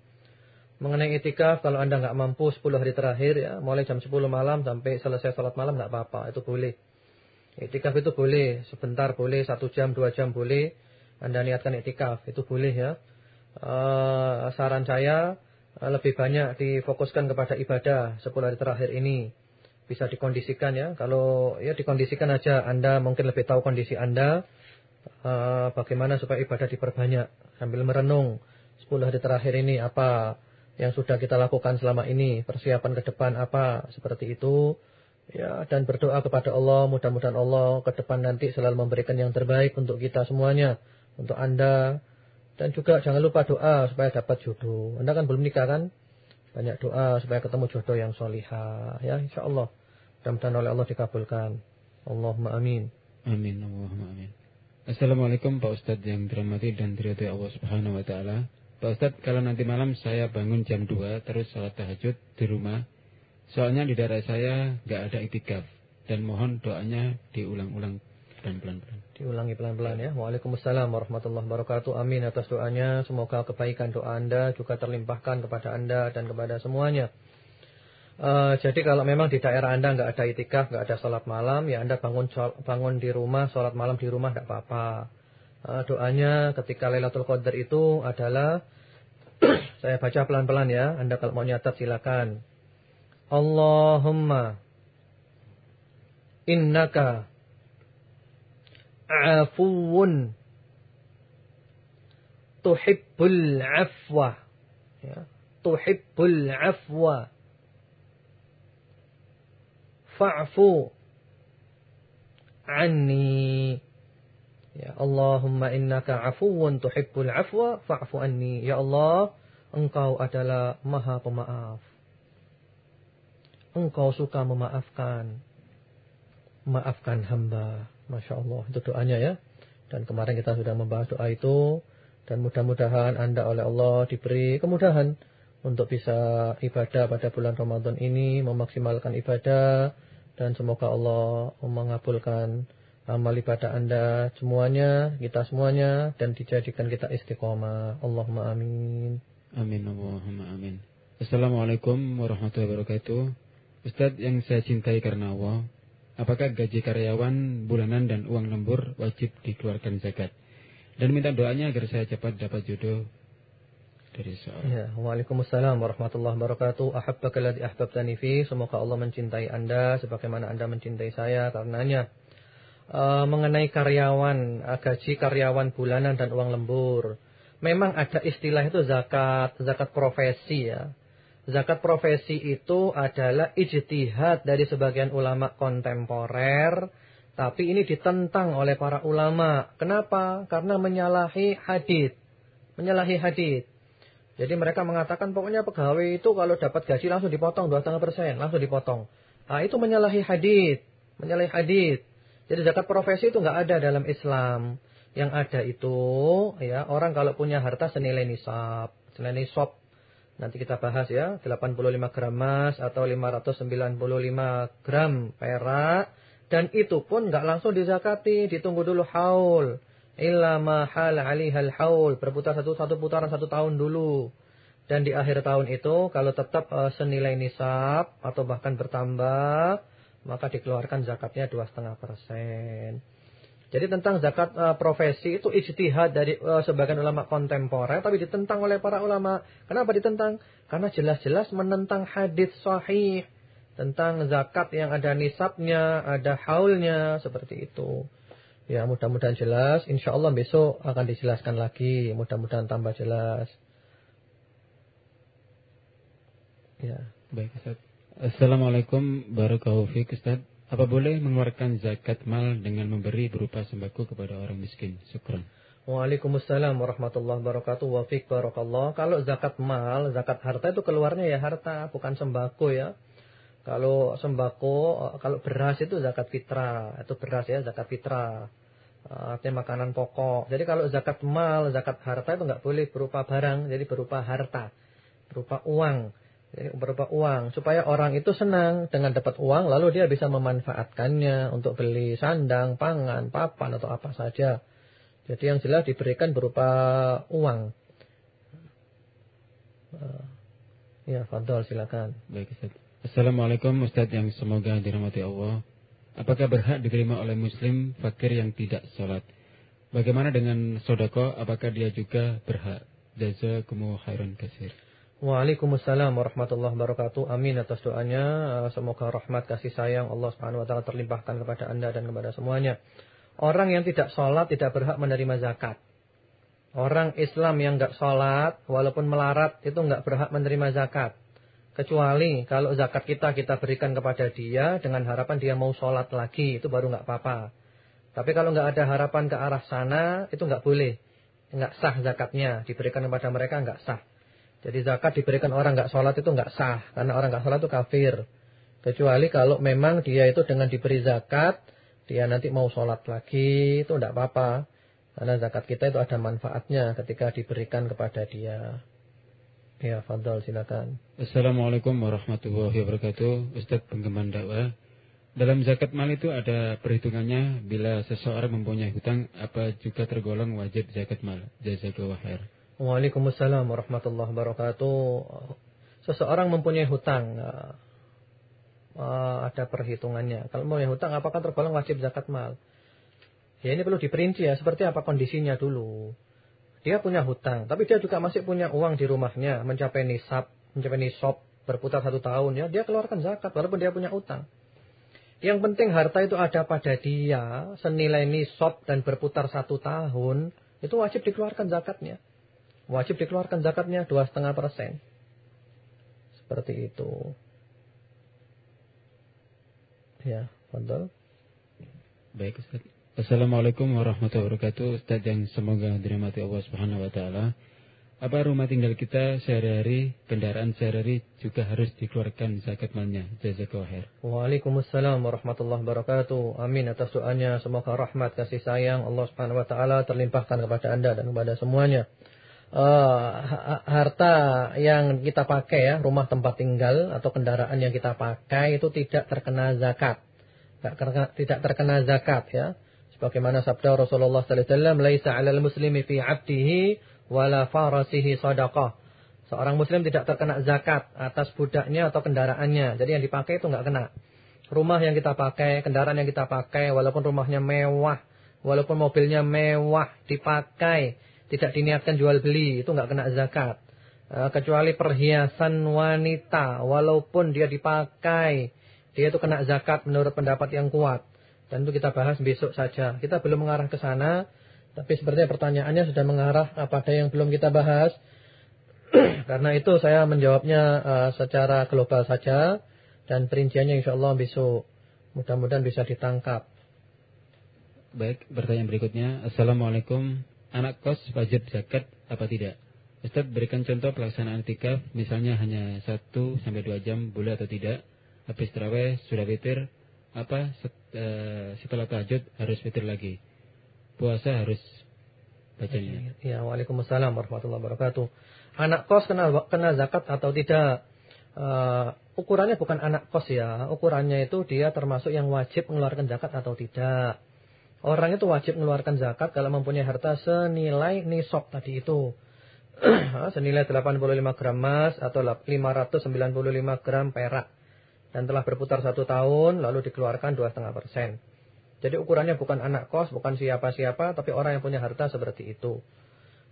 Mengenai itikaf, kalau Anda nggak mampu 10 hari terakhir ya, mulai jam 10 malam sampai selesai salat malam nggak apa-apa, itu boleh. Itikaf itu boleh, sebentar boleh, satu jam, dua jam boleh. Anda niatkan itikaf, itu boleh ya. Uh, saran saya uh, lebih banyak difokuskan kepada ibadah 10 hari terakhir ini bisa dikondisikan ya. Kalau ya dikondisikan aja, Anda mungkin lebih tahu kondisi Anda. Uh, bagaimana supaya ibadah diperbanyak sambil merenung 10 hari terakhir ini apa yang sudah kita lakukan selama ini, persiapan ke depan apa seperti itu. Ya, dan berdoa kepada Allah, mudah-mudahan Allah ke depan nanti selalu memberikan yang terbaik untuk kita semuanya, untuk Anda. Dan juga jangan lupa doa supaya dapat jodoh. Anda kan belum nikah kan? Banyak doa supaya ketemu jodoh yang solihah. Ya, insya Allah. Mudah-mudahan oleh Allah dikabulkan. Allahumma amin. Amin. Allahumma amin. Assalamualaikum Pak Ustadz yang dirahmati dan diridhoi Allah Subhanahu wa taala. Pak Ustadz, kalau nanti malam saya bangun jam 2 terus sholat tahajud di rumah. Soalnya di daerah saya nggak ada itikaf dan mohon doanya diulang-ulang pelan-pelan. Diulangi pelan-pelan ya. Waalaikumsalam warahmatullahi wabarakatuh. Amin atas doanya. Semoga kebaikan doa Anda juga terlimpahkan kepada Anda dan kepada semuanya. Uh, jadi kalau memang di daerah Anda nggak ada itikaf, nggak ada sholat malam, ya Anda bangun bangun di rumah, sholat malam di rumah nggak apa-apa. Uh, doanya ketika Lailatul Qadar itu adalah saya baca pelan-pelan ya. Anda kalau mau nyatat silakan. Allahumma innaka afuun tuhibbul afwa. Ya. Tuhibbul afwa. Fa'fu. Anni. Ya Allahumma innaka afuun tuhibbul afwa. Fa'fu anni. Ya Allah engkau adalah maha pemaaf. Engkau suka memaafkan. Maafkan hamba Masya Allah, itu doanya ya. Dan kemarin kita sudah membahas doa itu. Dan mudah-mudahan Anda oleh Allah diberi kemudahan untuk bisa ibadah pada bulan Ramadan ini, memaksimalkan ibadah. Dan semoga Allah mengabulkan amal ibadah Anda semuanya, kita semuanya. Dan dijadikan kita istiqomah. Allahumma amin. Amin, Allahumma amin. Assalamualaikum warahmatullahi wabarakatuh. Ustadz yang saya cintai karena Allah, apakah gaji karyawan bulanan dan uang lembur wajib dikeluarkan zakat. Dan minta doanya agar saya cepat dapat jodoh dari seorang. Ya, Waalaikumsalam warahmatullahi wabarakatuh. Ahabbaka ladzi ahbabtani fi. Semoga Allah mencintai Anda sebagaimana Anda mencintai saya karenanya. Uh, mengenai karyawan, uh, gaji karyawan bulanan dan uang lembur. Memang ada istilah itu zakat, zakat profesi ya. Zakat profesi itu adalah ijtihad dari sebagian ulama kontemporer. Tapi ini ditentang oleh para ulama. Kenapa? Karena menyalahi hadith. Menyalahi hadith. Jadi mereka mengatakan pokoknya pegawai itu kalau dapat gaji langsung dipotong 2,5%. Langsung dipotong. Nah itu menyalahi hadith. Menyalahi hadith. Jadi zakat profesi itu nggak ada dalam Islam. Yang ada itu ya orang kalau punya harta senilai nisab. Senilai nisab Nanti kita bahas ya, 85 gram emas atau 595 gram perak. Dan itu pun nggak langsung dizakati, ditunggu dulu haul. Illa mahal alihal haul. Berputar satu, satu putaran satu tahun dulu. Dan di akhir tahun itu, kalau tetap uh, senilai nisab atau bahkan bertambah, maka dikeluarkan zakatnya 2,5%. Jadi tentang zakat uh, profesi itu ijtihad dari uh, sebagian ulama kontemporer tapi ditentang oleh para ulama. Kenapa ditentang? Karena jelas-jelas menentang hadis sahih tentang zakat yang ada nisabnya, ada haulnya seperti itu. Ya, mudah-mudahan jelas. Insya Allah besok akan dijelaskan lagi. Mudah-mudahan tambah jelas. Ya, baik Ustaz. Assalamualaikum warahmatullahi wabarakatuh. Apa boleh mengeluarkan zakat mal dengan memberi berupa sembako kepada orang miskin? Syukran. Waalaikumsalam warahmatullahi wabarakatuh. Wafik barakallah. Kalau zakat mal, zakat harta itu keluarnya ya harta, bukan sembako ya. Kalau sembako, kalau beras itu zakat fitrah. Itu beras ya, zakat fitrah. Artinya makanan pokok. Jadi kalau zakat mal, zakat harta itu nggak boleh berupa barang, jadi berupa harta. Berupa uang. Jadi berupa uang. Supaya orang itu senang dengan dapat uang, lalu dia bisa memanfaatkannya untuk beli sandang, pangan, papan, atau apa saja. Jadi yang jelas diberikan berupa uang. Uh, ya, Fadol silakan. Baik, Ustaz. Assalamualaikum Ustaz yang semoga dirahmati Allah. Apakah berhak diterima oleh muslim fakir yang tidak sholat? Bagaimana dengan sodako? Apakah dia juga berhak? Jazakumullah khairan kasir. Waalaikumsalam warahmatullahi wabarakatuh. Amin atas doanya. Semoga rahmat kasih sayang Allah Subhanahu wa taala terlimpahkan kepada Anda dan kepada semuanya. Orang yang tidak sholat tidak berhak menerima zakat. Orang Islam yang nggak sholat, walaupun melarat, itu nggak berhak menerima zakat. Kecuali kalau zakat kita kita berikan kepada dia dengan harapan dia mau sholat lagi, itu baru nggak apa-apa. Tapi kalau nggak ada harapan ke arah sana, itu nggak boleh. Nggak sah zakatnya, diberikan kepada mereka nggak sah. Jadi zakat diberikan orang nggak sholat itu nggak sah. Karena orang nggak sholat itu kafir. Kecuali kalau memang dia itu dengan diberi zakat, dia nanti mau sholat lagi, itu tidak apa-apa. Karena zakat kita itu ada manfaatnya ketika diberikan kepada dia. Ya, Fadol silakan. Assalamualaikum warahmatullahi wabarakatuh. Ustaz penggemar dakwah. Dalam zakat mal itu ada perhitungannya bila seseorang mempunyai hutang apa juga tergolong wajib zakat mal. Jazakallahu khair. Waalaikumsalam warahmatullahi wabarakatuh. Seseorang mempunyai hutang uh, ada perhitungannya. Kalau mau hutang apakah tergolong wajib zakat mal? Ya ini perlu diperinci ya, seperti apa kondisinya dulu. Dia punya hutang, tapi dia juga masih punya uang di rumahnya, mencapai nisab, mencapai nisab, berputar satu tahun ya, dia keluarkan zakat walaupun dia punya hutang. Yang penting harta itu ada pada dia, senilai nisab dan berputar satu tahun, itu wajib dikeluarkan zakatnya. Wajib dikeluarkan zakatnya dua setengah persen. Seperti itu. Ya, fadal. Baik Ustaz. Assalamualaikum warahmatullahi wabarakatuh. Ustaz yang semoga dirahmati Allah Subhanahu wa taala. Apa rumah tinggal kita sehari-hari, kendaraan sehari-hari juga harus dikeluarkan zakat malnya? Jazakallahu khair. Waalaikumsalam warahmatullahi wabarakatuh. Amin atas doanya. Semoga rahmat kasih sayang Allah Subhanahu wa taala terlimpahkan kepada Anda dan kepada semuanya. Uh, harta yang kita pakai ya, rumah tempat tinggal atau kendaraan yang kita pakai itu tidak terkena zakat. Tidak terkena zakat ya. Sebagaimana sabda Rasulullah sallallahu alaihi wasallam, "Laisa 'alal muslimi fi 'abdihi wala farasihi shadaqah." Seorang muslim tidak terkena zakat atas budaknya atau kendaraannya. Jadi yang dipakai itu enggak kena. Rumah yang kita pakai, kendaraan yang kita pakai, walaupun rumahnya mewah, walaupun mobilnya mewah, dipakai, tidak diniatkan jual beli, itu nggak kena zakat. E, kecuali perhiasan wanita, walaupun dia dipakai, dia itu kena zakat menurut pendapat yang kuat. Dan itu kita bahas besok saja. Kita belum mengarah ke sana, tapi sepertinya pertanyaannya sudah mengarah pada yang belum kita bahas. Karena itu saya menjawabnya uh, secara global saja dan perinciannya insya Allah besok mudah-mudahan bisa ditangkap. Baik, pertanyaan berikutnya. Assalamualaikum anak kos wajib zakat apa tidak? Ustaz berikan contoh pelaksanaan tikaf misalnya hanya 1 sampai 2 jam boleh atau tidak? Habis terawih sudah witir apa eh, setelah tahajud harus witir lagi. Puasa harus bacanya. Ya, Waalaikumsalam warahmatullahi wabarakatuh. Anak kos kena kena zakat atau tidak? Uh, ukurannya bukan anak kos ya. Ukurannya itu dia termasuk yang wajib mengeluarkan zakat atau tidak. Orang itu wajib mengeluarkan zakat kalau mempunyai harta senilai nisab tadi itu. senilai 85 gram emas atau 595 gram perak. Dan telah berputar satu tahun lalu dikeluarkan 2,5 persen. Jadi ukurannya bukan anak kos, bukan siapa-siapa, tapi orang yang punya harta seperti itu.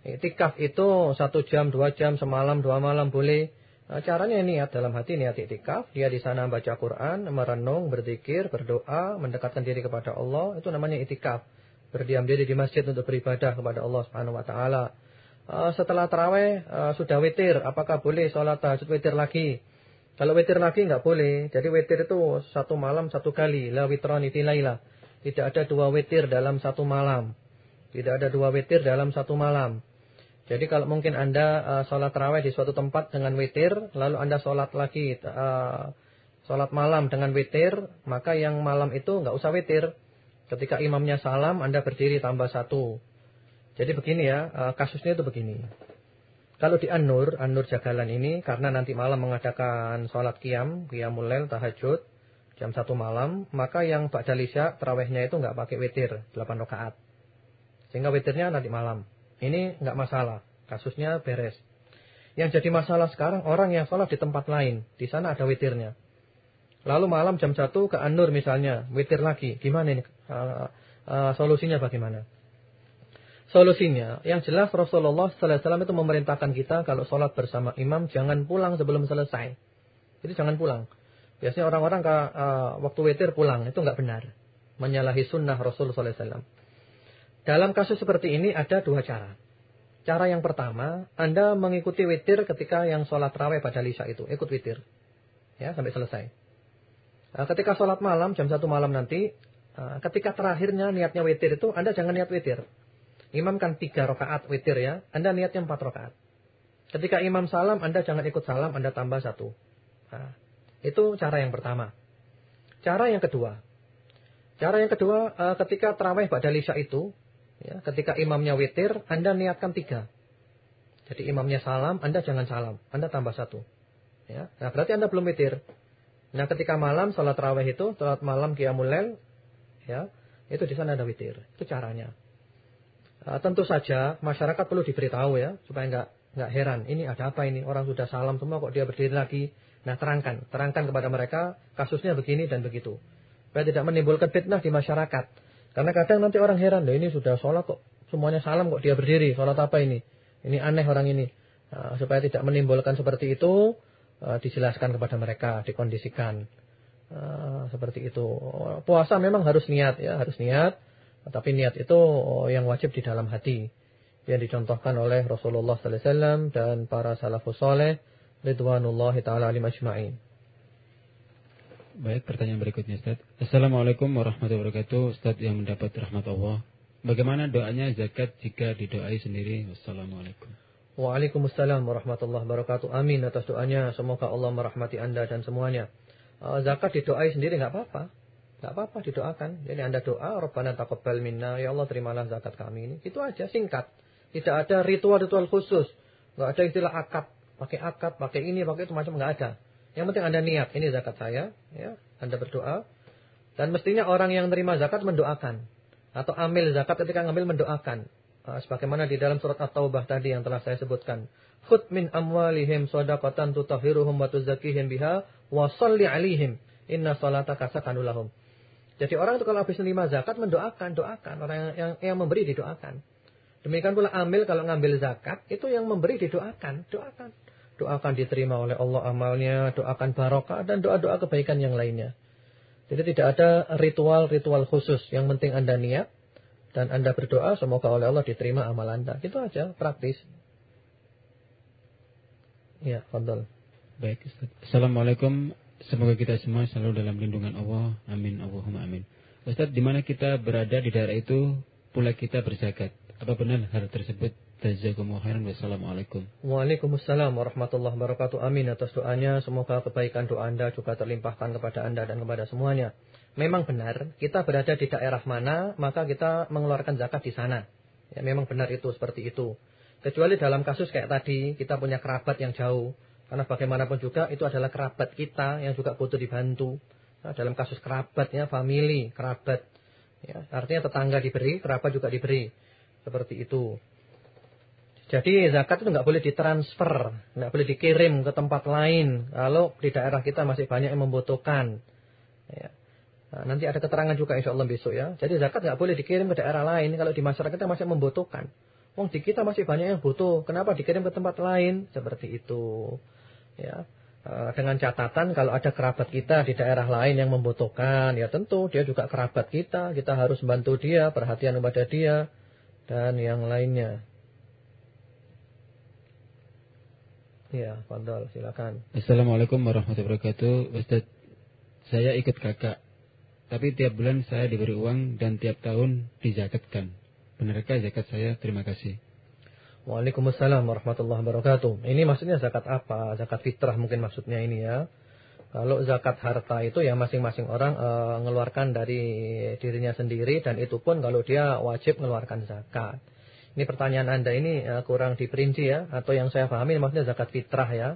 Iktikaf itu satu jam, dua jam, semalam, dua malam boleh. Nah, caranya niat dalam hati niat iktikaf, dia di sana baca Quran, merenung, berzikir, berdoa, mendekatkan diri kepada Allah, itu namanya iktikaf. Berdiam diri di masjid untuk beribadah kepada Allah Subhanahu wa taala. Uh, setelah tarawih uh, sudah witir, apakah boleh sholat tahajud witir lagi? Kalau witir lagi nggak boleh. Jadi witir itu satu malam satu kali. La witrani filaila. Tidak ada dua witir dalam satu malam. Tidak ada dua witir dalam satu malam. Jadi kalau mungkin Anda uh, sholat terawih di suatu tempat dengan witir, lalu Anda sholat lagi uh, sholat malam dengan witir, maka yang malam itu nggak usah witir. Ketika imamnya salam, Anda berdiri tambah satu. Jadi begini ya, uh, kasusnya itu begini. Kalau di An-Nur, An-Nur Jagalan ini, karena nanti malam mengadakan sholat qiyam, qiyamul lail, tahajud, jam satu malam, maka yang Ba'dal Isya, terawihnya itu nggak pakai witir, 8 rakaat. Sehingga witirnya nanti malam. Ini nggak masalah, kasusnya beres. Yang jadi masalah sekarang orang yang sholat di tempat lain, di sana ada witirnya. Lalu malam jam 1 ke An-Nur misalnya, witir lagi. Gimana ini? Uh, uh, solusinya bagaimana? Solusinya, yang jelas Rasulullah SAW itu memerintahkan kita kalau sholat bersama imam jangan pulang sebelum selesai. Jadi jangan pulang. Biasanya orang-orang uh, waktu witir pulang, itu nggak benar. Menyalahi sunnah Rasulullah SAW. Dalam kasus seperti ini ada dua cara. Cara yang pertama, Anda mengikuti witir ketika yang sholat raweh pada Lisa itu. Ikut witir. Ya, sampai selesai. Nah, ketika sholat malam, jam satu malam nanti, uh, ketika terakhirnya niatnya witir itu, Anda jangan niat witir. Imam kan tiga rakaat witir ya, Anda niatnya empat rakaat. Ketika imam salam, Anda jangan ikut salam, Anda tambah satu. Nah, itu cara yang pertama. Cara yang kedua. Cara yang kedua, uh, ketika terawih pada Lisa itu, Ya, ketika imamnya witir, Anda niatkan tiga. Jadi imamnya salam, Anda jangan salam. Anda tambah satu. Ya, nah berarti Anda belum witir. Nah ketika malam, sholat raweh itu, sholat malam qiyamul ya, itu di sana ada witir. Itu caranya. Nah, tentu saja masyarakat perlu diberitahu ya, supaya nggak nggak heran. Ini ada apa ini? Orang sudah salam semua kok dia berdiri lagi. Nah terangkan, terangkan kepada mereka kasusnya begini dan begitu. Supaya tidak menimbulkan fitnah di masyarakat. Karena kadang nanti orang heran, loh ini sudah sholat kok semuanya salam kok dia berdiri, sholat apa ini? Ini aneh orang ini. Nah, supaya tidak menimbulkan seperti itu, uh, dijelaskan kepada mereka, dikondisikan. Uh, seperti itu. Puasa memang harus niat ya, harus niat. Tapi niat itu oh, yang wajib di dalam hati. Yang dicontohkan oleh Rasulullah wasallam dan para salafus saleh ridwanullahi taala alim. Baik, pertanyaan berikutnya Ustaz. Assalamualaikum warahmatullahi wabarakatuh. Ustaz yang mendapat rahmat Allah. Bagaimana doanya zakat jika didoai sendiri? Wassalamualaikum. Waalaikumsalam warahmatullahi wabarakatuh. Amin atas doanya. Semoga Allah merahmati Anda dan semuanya. Uh, zakat didoai sendiri nggak apa-apa. Nggak apa-apa didoakan. Jadi Anda doa, Rabbana taqabbal minna, ya Allah terimalah zakat kami ini. Itu aja singkat. Tidak ada ritual-ritual khusus. Nggak ada istilah akad, pakai akad, pakai ini, pakai itu macam nggak ada. Yang penting Anda niat, ini zakat saya, ya. Anda berdoa. Dan mestinya orang yang menerima zakat mendoakan. Atau amil zakat ketika ngambil mendoakan. Uh, sebagaimana di dalam surat At-Taubah tadi yang telah saya sebutkan. Khud min amwalihim sadaqatan tutahiruhum wa tuzakihim biha wa salli alihim. Inna salataka sakanulahum. Jadi orang itu kalau habis menerima zakat mendoakan, doakan. Orang yang, yang, yang memberi didoakan. Demikian pula amil kalau ngambil zakat, itu yang memberi didoakan. Doakan doakan diterima oleh Allah amalnya, doakan barokah dan doa-doa kebaikan yang lainnya. Jadi tidak ada ritual-ritual khusus. Yang penting Anda niat dan Anda berdoa semoga oleh Allah diterima amal Anda. Itu aja, praktis. Ya, fadal. Baik. Assalamualaikum. Semoga kita semua selalu dalam lindungan Allah. Amin. Allahumma amin. Ustaz, di mana kita berada di daerah itu, pula kita berzakat. Apa benar hal tersebut Jazakumullah. Wassalamualaikum. Waalaikumsalam warahmatullahi wabarakatuh. Amin atas doanya. Semoga kebaikan doa Anda juga terlimpahkan kepada Anda dan kepada semuanya. Memang benar, kita berada di daerah mana, maka kita mengeluarkan zakat di sana. Ya, memang benar itu seperti itu. Kecuali dalam kasus kayak tadi, kita punya kerabat yang jauh. Karena bagaimanapun juga itu adalah kerabat kita yang juga butuh dibantu. Nah, dalam kasus kerabat ya, family, kerabat. Ya, artinya tetangga diberi, kerabat juga diberi. Seperti itu. Jadi zakat itu nggak boleh ditransfer, nggak boleh dikirim ke tempat lain. Kalau di daerah kita masih banyak yang membutuhkan. Ya. Nah, nanti ada keterangan juga insya Allah besok ya. Jadi zakat nggak boleh dikirim ke daerah lain kalau di masyarakat kita masih membutuhkan. Wong di kita masih banyak yang butuh. Kenapa dikirim ke tempat lain? Seperti itu. Ya. Eh, dengan catatan kalau ada kerabat kita di daerah lain yang membutuhkan, ya tentu dia juga kerabat kita. Kita harus bantu dia, perhatian kepada dia dan yang lainnya. Ya, Fadal, silakan. Assalamualaikum warahmatullahi wabarakatuh. Ustaz, saya ikut kakak. Tapi tiap bulan saya diberi uang dan tiap tahun dizakatkan. Benarkah zakat saya? Terima kasih. Waalaikumsalam warahmatullahi wabarakatuh. Ini maksudnya zakat apa? Zakat fitrah mungkin maksudnya ini ya. Kalau zakat harta itu ya masing-masing orang e, mengeluarkan dari dirinya sendiri dan itu pun kalau dia wajib mengeluarkan zakat. Ini pertanyaan Anda ini e, kurang diperinci ya atau yang saya pahami maksudnya zakat fitrah ya.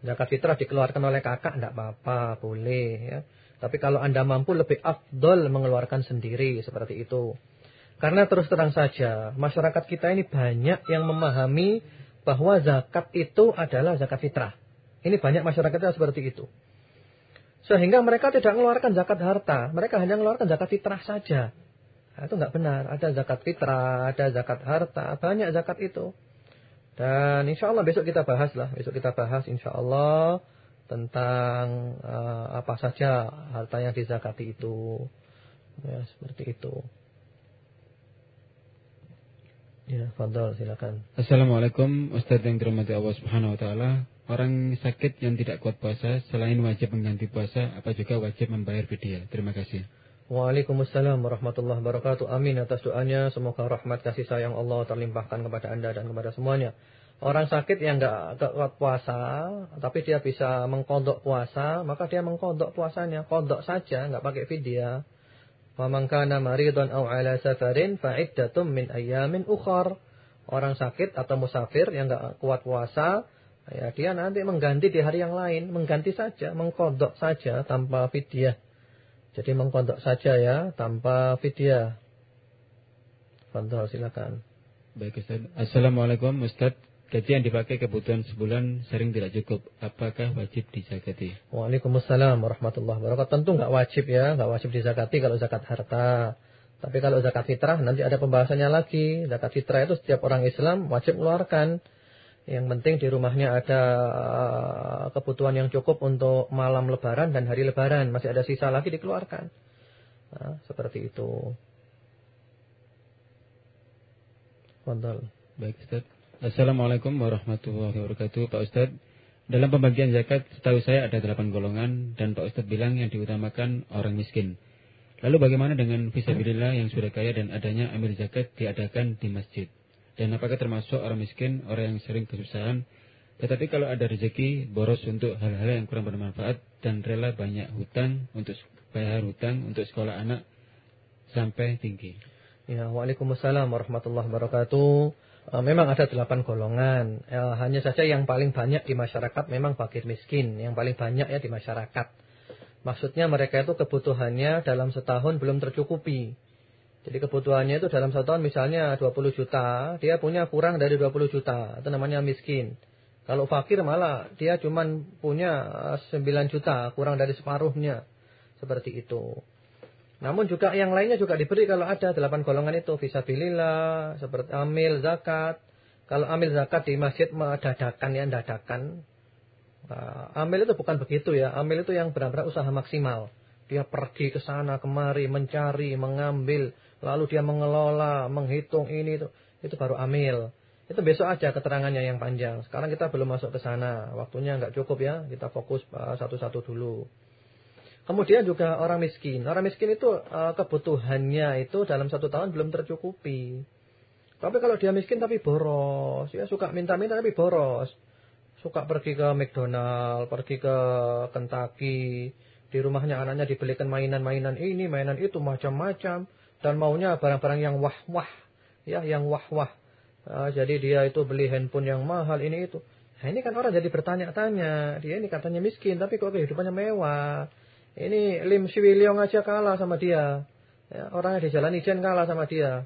Zakat fitrah dikeluarkan oleh kakak tidak apa-apa, boleh ya. Tapi kalau Anda mampu lebih afdol mengeluarkan sendiri seperti itu. Karena terus terang saja masyarakat kita ini banyak yang memahami bahwa zakat itu adalah zakat fitrah. Ini banyak masyarakat kita seperti itu. Sehingga mereka tidak mengeluarkan zakat harta. Mereka hanya mengeluarkan zakat fitrah saja. Nah, itu nggak benar. Ada zakat fitrah, ada zakat harta. Banyak zakat itu. Dan insya Allah besok kita bahas lah. Besok kita bahas insya Allah tentang uh, apa saja harta yang dizakati itu. Ya, seperti itu. Ya, Fadol silakan. Assalamualaikum Ustaz yang dirahmati Allah Subhanahu wa taala. Orang sakit yang tidak kuat puasa selain wajib mengganti puasa, apa juga wajib membayar fidyah? Terima kasih. Waalaikumsalam warahmatullahi wabarakatuh. Amin atas doanya. Semoga rahmat kasih sayang Allah terlimpahkan kepada Anda dan kepada semuanya. Orang sakit yang enggak kuat puasa, tapi dia bisa mengkodok puasa, maka dia mengkodok puasanya. Kodok saja, enggak pakai fidyah. Faman kana maridun aw ala safarin fa'iddatum min ayyamin ukhar. Orang sakit atau musafir yang enggak kuat puasa, Ya, dia nanti mengganti di hari yang lain, mengganti saja, mengkodok saja tanpa fidyah. Jadi mengkodok saja ya, tanpa fidyah. Fadhal silakan. Baik Ustaz. Assalamualaikum Ustaz. Gaji yang dipakai kebutuhan sebulan sering tidak cukup. Apakah wajib dizakati? Waalaikumsalam warahmatullahi wabarakatuh. Tentu nggak wajib ya, nggak wajib dizakati kalau zakat harta. Tapi kalau zakat fitrah nanti ada pembahasannya lagi. Zakat fitrah itu setiap orang Islam wajib mengeluarkan. Yang penting di rumahnya ada uh, kebutuhan yang cukup untuk malam lebaran dan hari lebaran. Masih ada sisa lagi dikeluarkan. Nah, seperti itu. Fadal. Baik Ustaz. Assalamualaikum warahmatullahi wabarakatuh Pak Ustaz. Dalam pembagian zakat setahu saya ada delapan golongan dan Pak Ustaz bilang yang diutamakan orang miskin. Lalu bagaimana dengan visabilillah yang sudah kaya dan adanya amil zakat diadakan di masjid? Dan apakah termasuk orang miskin, orang yang sering kesusahan, tetapi kalau ada rezeki, boros untuk hal-hal yang kurang bermanfaat dan rela banyak hutang untuk bayar hutang untuk sekolah anak sampai tinggi. Ya, Waalaikumsalam warahmatullahi wabarakatuh. E, memang ada delapan golongan. E, hanya saja yang paling banyak di masyarakat memang fakir miskin. Yang paling banyak ya di masyarakat. Maksudnya mereka itu kebutuhannya dalam setahun belum tercukupi. Jadi kebutuhannya itu dalam satu tahun misalnya 20 juta, dia punya kurang dari 20 juta, itu namanya miskin. Kalau fakir malah dia cuma punya 9 eh, juta, kurang dari separuhnya. Seperti itu. Namun juga yang lainnya juga diberi kalau ada delapan golongan itu visabilillah, seperti amil zakat. Kalau amil zakat di masjid dadakan ya dadakan. Nah, amil itu bukan begitu ya. Amil itu yang benar-benar usaha maksimal. Dia pergi ke sana kemari mencari, mengambil lalu dia mengelola, menghitung ini itu, itu baru amil. Itu besok aja keterangannya yang panjang. Sekarang kita belum masuk ke sana, waktunya nggak cukup ya. Kita fokus uh, satu-satu dulu. Kemudian juga orang miskin. Orang miskin itu uh, kebutuhannya itu dalam satu tahun belum tercukupi. Tapi kalau dia miskin tapi boros, ya suka minta-minta tapi boros. Suka pergi ke McDonald, pergi ke Kentucky, di rumahnya anaknya dibelikan mainan-mainan ini, mainan itu macam-macam dan maunya barang-barang yang wah-wah, ya, yang wah-wah. Uh, jadi dia itu beli handphone yang mahal ini itu. Nah, ini kan orang jadi bertanya-tanya, dia ini katanya miskin tapi kok kehidupannya mewah. Ini Lim Siwiliong aja kalah sama dia. Ya, orangnya di jalan ijen kalah sama dia.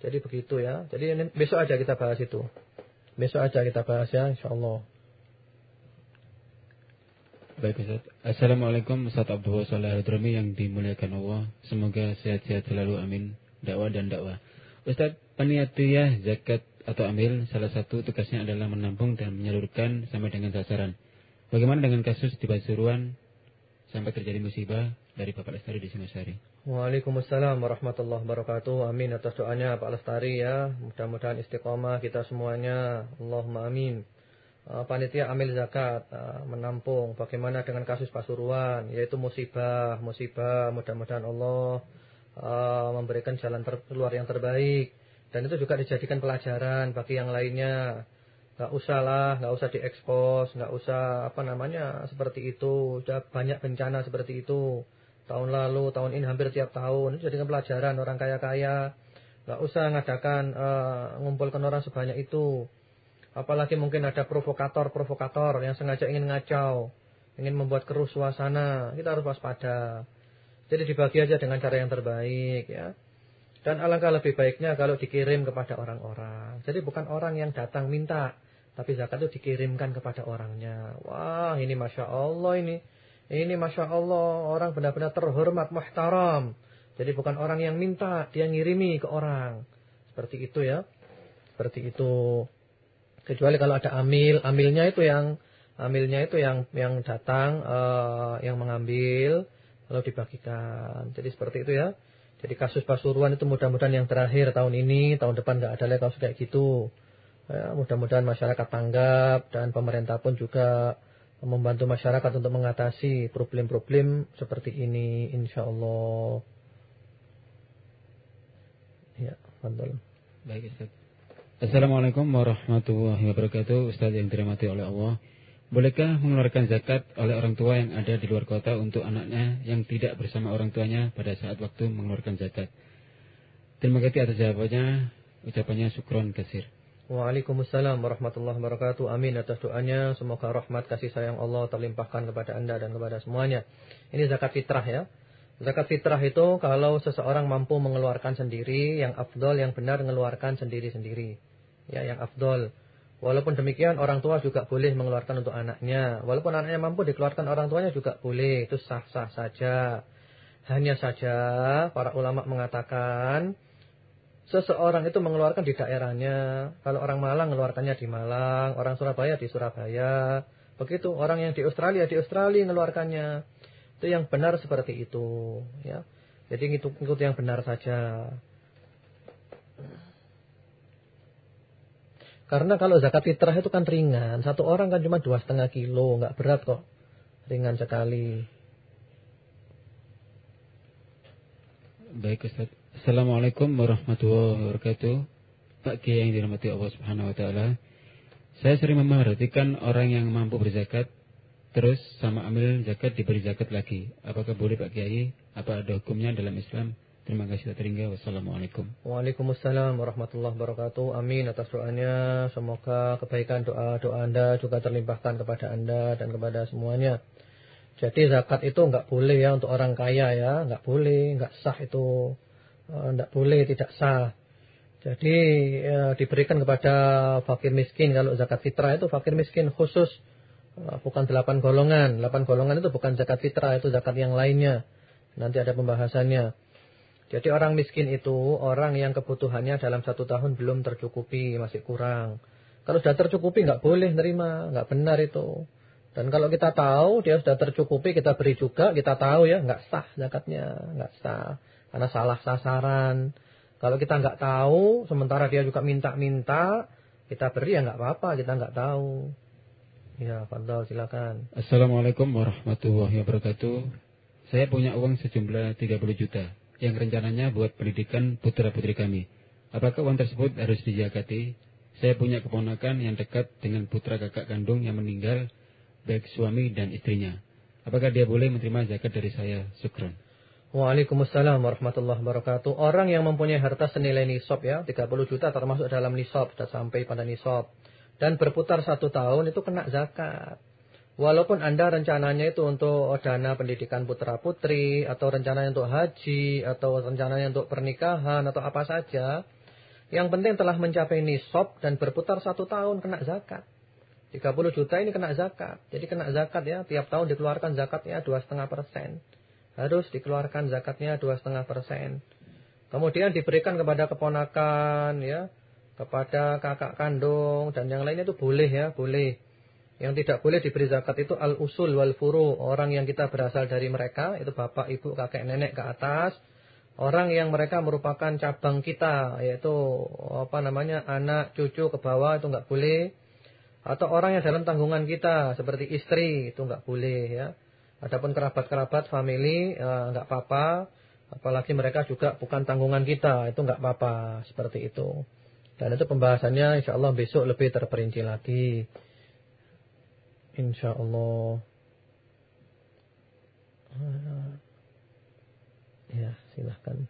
Jadi begitu ya. Jadi besok aja kita bahas itu. Besok aja kita bahas ya insyaallah. Baik Ustaz. Assalamualaikum Ustaz Abdul Saleh Hadrami yang dimuliakan Allah. Semoga sehat-sehat selalu amin. Dakwah dan dakwah. Ustaz, panitia zakat atau amil salah satu tugasnya adalah menampung dan menyalurkan sampai dengan sasaran. Bagaimana dengan kasus di Pasuruan sampai terjadi musibah dari Bapak Lestari di Singosari? Waalaikumsalam warahmatullahi wabarakatuh. Amin atas doanya Pak Lestari ya. Mudah-mudahan istiqomah kita semuanya. Allahumma amin. Uh, panitia amil zakat uh, menampung bagaimana dengan kasus Pasuruan yaitu musibah, musibah mudah-mudahan Allah uh, memberikan jalan keluar yang terbaik dan itu juga dijadikan pelajaran bagi yang lainnya. Gak usah lah, gak usah diekspos, gak usah apa namanya seperti itu. Sudah banyak bencana seperti itu. Tahun lalu, tahun ini hampir tiap tahun. Itu jadikan pelajaran orang kaya-kaya. Gak usah ngadakan, uh, ngumpulkan orang sebanyak itu. Apalagi mungkin ada provokator-provokator yang sengaja ingin ngacau. Ingin membuat keruh suasana. Kita harus waspada. Jadi dibagi aja dengan cara yang terbaik ya. Dan alangkah lebih baiknya kalau dikirim kepada orang-orang. Jadi bukan orang yang datang minta. Tapi zakat itu dikirimkan kepada orangnya. Wah ini Masya Allah ini. Ini Masya Allah orang benar-benar terhormat, muhtaram. Jadi bukan orang yang minta, dia ngirimi ke orang. Seperti itu ya. Seperti itu. Kecuali kalau ada amil, amilnya itu yang amilnya itu yang yang datang, uh, yang mengambil, lalu dibagikan. Jadi seperti itu ya. Jadi kasus Pasuruan itu mudah-mudahan yang terakhir tahun ini, tahun depan nggak ada lagi kasus kayak gitu. Ya, mudah-mudahan masyarakat tanggap dan pemerintah pun juga membantu masyarakat untuk mengatasi problem-problem seperti ini, insya Allah. Ya, betul. Baik, Ustaz. Assalamualaikum warahmatullahi wabarakatuh. Ustaz yang dirahmati oleh Allah. Bolehkah mengeluarkan zakat oleh orang tua yang ada di luar kota untuk anaknya yang tidak bersama orang tuanya pada saat waktu mengeluarkan zakat? Terima kasih atas jawabannya. Ucapannya syukron kasir. Waalaikumsalam warahmatullahi wabarakatuh. Amin atas doanya. Semoga rahmat kasih sayang Allah terlimpahkan kepada anda dan kepada semuanya. Ini zakat fitrah ya. Zakat fitrah itu kalau seseorang mampu mengeluarkan sendiri, yang afdol, yang benar mengeluarkan sendiri-sendiri. Ya, yang afdol. Walaupun demikian orang tua juga boleh mengeluarkan untuk anaknya. Walaupun anaknya mampu dikeluarkan orang tuanya juga boleh. Itu sah-sah saja. Hanya saja para ulama mengatakan seseorang itu mengeluarkan di daerahnya. Kalau orang Malang mengeluarkannya di Malang, orang Surabaya di Surabaya. Begitu orang yang di Australia di Australia mengeluarkannya. Itu yang benar seperti itu, ya. Jadi itu ikut yang benar saja. Karena kalau zakat fitrah itu kan ringan. Satu orang kan cuma dua setengah kilo, nggak berat kok. Ringan sekali. Baik Ustaz. Assalamualaikum warahmatullahi wabarakatuh. Pak Kiai yang dirahmati Allah Subhanahu wa taala. Saya sering memperhatikan orang yang mampu berzakat terus sama ambil zakat diberi zakat lagi. Apakah boleh Pak Kiai? Apa ada hukumnya dalam Islam? Terima kasih Teringga. Wassalamualaikum. Waalaikumsalam warahmatullahi wabarakatuh. Amin atas doanya. Semoga kebaikan doa-doa Anda juga terlimpahkan kepada Anda dan kepada semuanya. Jadi zakat itu enggak boleh ya untuk orang kaya ya. Enggak boleh, enggak sah itu. Enggak eh, boleh, tidak sah. Jadi ya, diberikan kepada fakir miskin. Kalau zakat fitrah itu fakir miskin khusus. Eh, bukan delapan golongan. Delapan golongan itu bukan zakat fitrah. Itu zakat yang lainnya. Nanti ada pembahasannya. Jadi orang miskin itu orang yang kebutuhannya dalam satu tahun belum tercukupi, masih kurang. Kalau sudah tercukupi nggak boleh nerima, nggak benar itu. Dan kalau kita tahu dia sudah tercukupi, kita beri juga, kita tahu ya nggak sah zakatnya, nggak sah. Karena salah sasaran. Kalau kita nggak tahu, sementara dia juga minta-minta, kita beri ya nggak apa-apa, kita nggak tahu. Ya, Fadal silakan. Assalamualaikum warahmatullahi wabarakatuh. Saya punya uang sejumlah 30 juta yang rencananya buat pendidikan putra-putri kami. Apakah uang tersebut harus dijakati? Saya punya keponakan yang dekat dengan putra kakak kandung yang meninggal, baik suami dan istrinya. Apakah dia boleh menerima zakat dari saya? Syukron. Waalaikumsalam warahmatullahi wabarakatuh. Orang yang mempunyai harta senilai nisab ya, 30 juta termasuk dalam nisab, sudah sampai pada nisab. Dan berputar satu tahun itu kena zakat. Walaupun Anda rencananya itu untuk dana pendidikan putra-putri, atau rencananya untuk haji, atau rencananya untuk pernikahan, atau apa saja. Yang penting telah mencapai nisab dan berputar satu tahun kena zakat. 30 juta ini kena zakat. Jadi kena zakat ya, tiap tahun dikeluarkan zakatnya 2,5%. Harus dikeluarkan zakatnya 2,5%. Kemudian diberikan kepada keponakan ya, kepada kakak kandung dan yang lainnya itu boleh ya, boleh. Yang tidak boleh diberi zakat itu al-usul wal furu. Orang yang kita berasal dari mereka, itu bapak, ibu, kakek, nenek ke atas. Orang yang mereka merupakan cabang kita, yaitu apa namanya anak, cucu ke bawah itu nggak boleh. Atau orang yang dalam tanggungan kita seperti istri itu nggak boleh ya. Adapun kerabat-kerabat, family ya, nggak apa-apa. Apalagi mereka juga bukan tanggungan kita, itu nggak apa-apa seperti itu. Dan itu pembahasannya insya Allah besok lebih terperinci lagi. Insya Allah. Ya, silahkan.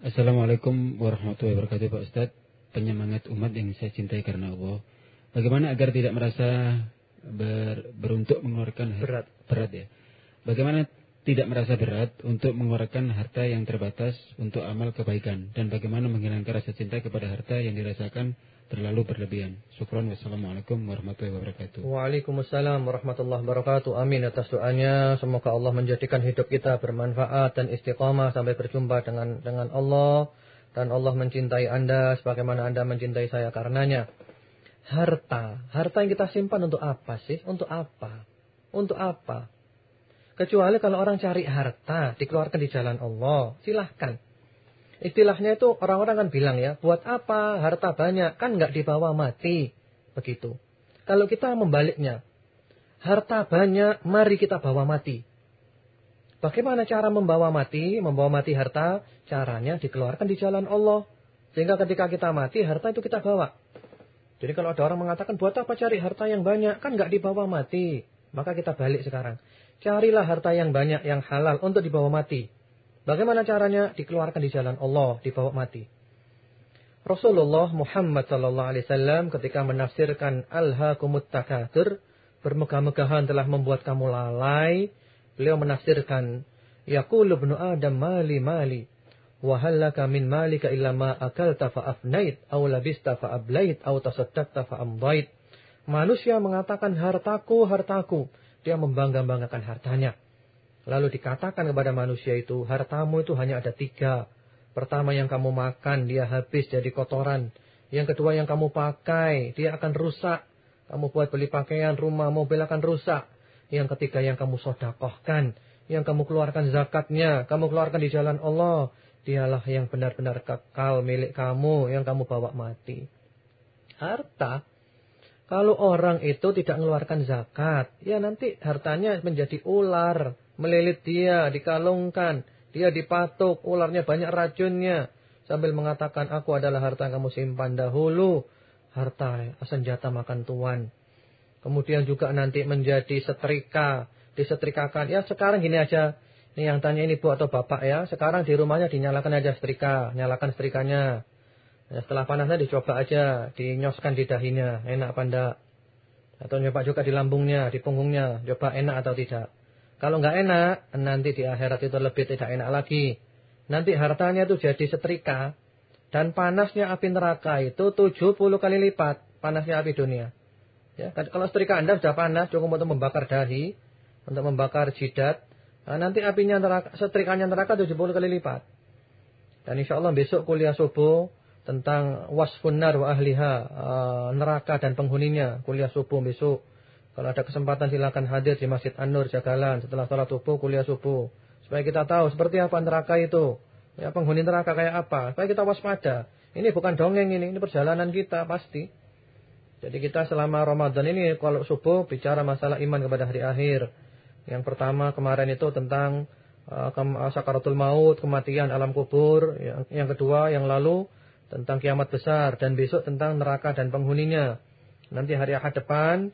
Assalamualaikum warahmatullahi wabarakatuh Pak Ustadz. Penyemangat umat yang saya cintai karena Allah. Bagaimana agar tidak merasa ber, beruntuk mengeluarkan berat berat ya? Bagaimana tidak merasa berat untuk mengeluarkan harta yang terbatas untuk amal kebaikan dan bagaimana menghilangkan rasa cinta kepada harta yang dirasakan terlalu berlebihan. Syukron wassalamualaikum warahmatullahi wabarakatuh. Waalaikumsalam warahmatullahi wabarakatuh. Amin atas doanya. Semoga Allah menjadikan hidup kita bermanfaat dan istiqamah sampai berjumpa dengan dengan Allah dan Allah mencintai Anda sebagaimana Anda mencintai saya karenanya. Harta, harta yang kita simpan untuk apa sih? Untuk apa? Untuk apa? Kecuali kalau orang cari harta, dikeluarkan di jalan Allah, silahkan. Istilahnya itu orang-orang kan bilang ya, buat apa harta banyak, kan nggak dibawa mati. Begitu. Kalau kita membaliknya, harta banyak, mari kita bawa mati. Bagaimana cara membawa mati, membawa mati harta? Caranya dikeluarkan di jalan Allah. Sehingga ketika kita mati, harta itu kita bawa. Jadi kalau ada orang mengatakan, buat apa cari harta yang banyak? Kan nggak dibawa mati. Maka kita balik sekarang. Carilah harta yang banyak, yang halal untuk dibawa mati. Bagaimana caranya? Dikeluarkan di jalan Allah, dibawa mati. Rasulullah Muhammad sallallahu alaihi wasallam ketika menafsirkan alhaakumut takatsur, bermegah-megahan telah membuat kamu lalai, beliau menafsirkan yaqulu ibnu adam mali mali wa halaka min malika illa ma akalta fa afnait aw labista fa ablait aw tasaddaqta fa amdait. Manusia mengatakan hartaku, hartaku dia membangga-banggakan hartanya. Lalu dikatakan kepada manusia itu, hartamu itu hanya ada tiga. Pertama yang kamu makan, dia habis jadi kotoran. Yang kedua yang kamu pakai, dia akan rusak. Kamu buat beli pakaian, rumah, mobil akan rusak. Yang ketiga yang kamu sodakohkan. Yang kamu keluarkan zakatnya, kamu keluarkan di jalan Allah. Dialah yang benar-benar kekal milik kamu, yang kamu bawa mati. Harta kalau orang itu tidak mengeluarkan zakat, ya nanti hartanya menjadi ular, melilit dia, dikalungkan, dia dipatuk, ularnya banyak racunnya. Sambil mengatakan, aku adalah harta yang kamu simpan dahulu. Harta senjata makan tuan. Kemudian juga nanti menjadi setrika, disetrikakan. Ya sekarang gini aja, ini yang tanya ini bu atau bapak ya. Sekarang di rumahnya dinyalakan aja setrika, nyalakan setrikanya. Ya, setelah panasnya dicoba aja, dinyoskan di dahinya, enak apa enggak? Atau nyoba juga di lambungnya, di punggungnya, coba enak atau tidak. Kalau enggak enak, nanti di akhirat itu lebih tidak enak lagi. Nanti hartanya itu jadi setrika. Dan panasnya api neraka itu 70 kali lipat panasnya api dunia. Ya, kalau setrika Anda sudah panas, cukup untuk membakar dahi, untuk membakar jidat, nah nanti apinya neraka, setrikanya neraka 70 kali lipat. Dan insya Allah besok kuliah subuh, tentang wasfun nar wa ahliha, uh, neraka dan penghuninya, kuliah subuh besok. Kalau ada kesempatan silakan hadir di Masjid An-Nur Jagalan setelah sholat subuh, kuliah subuh. Supaya kita tahu seperti apa neraka itu. Ya, penghuni neraka kayak apa. Supaya kita waspada. Ini bukan dongeng ini, ini perjalanan kita pasti. Jadi kita selama Ramadan ini kalau subuh bicara masalah iman kepada hari akhir. Yang pertama kemarin itu tentang uh, sakaratul maut, kematian alam kubur. Yang, yang kedua yang lalu tentang kiamat besar dan besok tentang neraka dan penghuninya. Nanti hari Ahad depan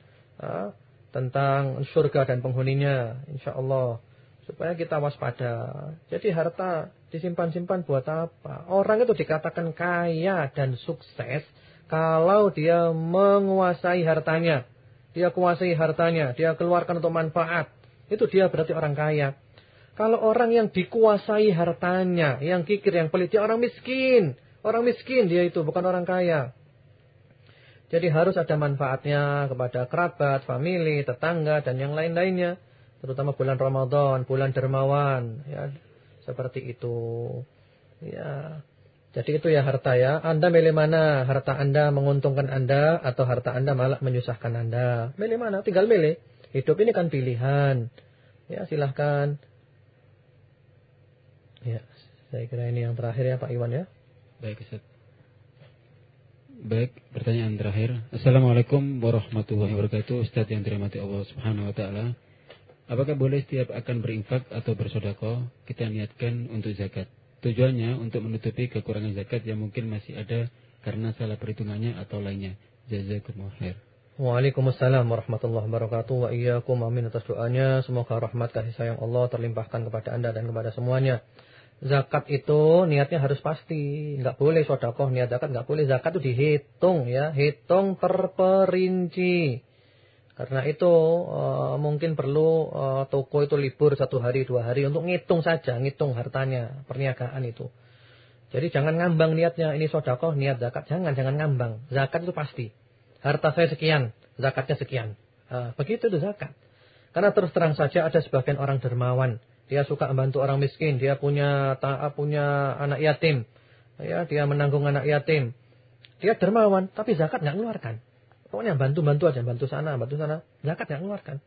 tentang surga dan penghuninya, insya Allah supaya kita waspada. Jadi harta disimpan-simpan buat apa? Orang itu dikatakan kaya dan sukses kalau dia menguasai hartanya. Dia kuasai hartanya, dia keluarkan untuk manfaat. Itu dia berarti orang kaya. Kalau orang yang dikuasai hartanya, yang kikir, yang pelit, dia orang miskin. Orang miskin dia itu, bukan orang kaya. Jadi harus ada manfaatnya kepada kerabat, famili, tetangga, dan yang lain-lainnya. Terutama bulan Ramadan, bulan dermawan. Ya, seperti itu. Ya. Jadi itu ya harta ya. Anda milih mana? Harta Anda menguntungkan Anda atau harta Anda malah menyusahkan Anda? Milih mana? Tinggal milih. Hidup ini kan pilihan. Ya, silahkan. Ya, saya kira ini yang terakhir ya Pak Iwan ya. Baik Ustaz. Baik, pertanyaan terakhir. Assalamualaikum warahmatullahi wabarakatuh. Ustaz yang dirahmati Allah Subhanahu wa taala. Apakah boleh setiap akan berinfak atau bersodako kita niatkan untuk zakat? Tujuannya untuk menutupi kekurangan zakat yang mungkin masih ada karena salah perhitungannya atau lainnya. Jazakumullah khair. Waalaikumsalam warahmatullahi wabarakatuh wa iyyakum amin atas doanya semoga rahmat kasih sayang Allah terlimpahkan kepada Anda dan kepada semuanya. Zakat itu niatnya harus pasti, nggak boleh sodakoh niat zakat nggak boleh zakat itu dihitung ya, hitung per perinci. Karena itu uh, mungkin perlu uh, toko itu libur satu hari dua hari untuk ngitung saja, ngitung hartanya, perniagaan itu. Jadi jangan ngambang niatnya ini sodakoh niat zakat, jangan jangan ngambang. Zakat itu pasti. Harta saya sekian, zakatnya sekian. Uh, begitu itu zakat. Karena terus terang saja ada sebagian orang dermawan, dia suka membantu orang miskin, dia punya punya anak yatim, ya dia menanggung anak yatim. Dia dermawan, tapi zakat nggak mengeluarkan. Pokoknya bantu-bantu aja, bantu sana, bantu sana. Zakat yang keluarkan.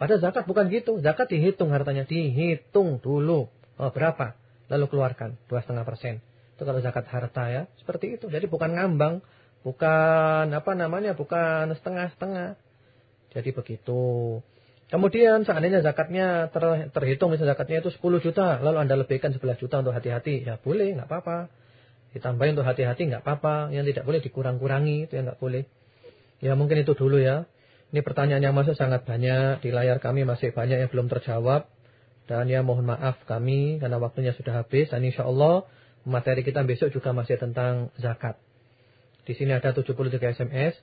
Pada zakat bukan gitu. Zakat dihitung hartanya. Dihitung dulu. Oh, berapa? Lalu keluarkan. Dua setengah persen. Itu kalau zakat harta ya. Seperti itu. Jadi bukan ngambang. Bukan apa namanya. Bukan setengah-setengah. Jadi begitu. Kemudian seandainya zakatnya ter, terhitung misalnya zakatnya itu 10 juta. Lalu Anda lebihkan 11 juta untuk hati-hati. Ya boleh, nggak apa-apa. Ditambahin untuk hati-hati nggak apa-apa. Yang tidak boleh dikurang-kurangi. Itu yang nggak boleh. Ya mungkin itu dulu ya. Ini pertanyaan yang masuk sangat banyak. Di layar kami masih banyak yang belum terjawab. Dan ya mohon maaf kami karena waktunya sudah habis. Dan insya Allah materi kita besok juga masih tentang zakat. Di sini ada 73 SMS.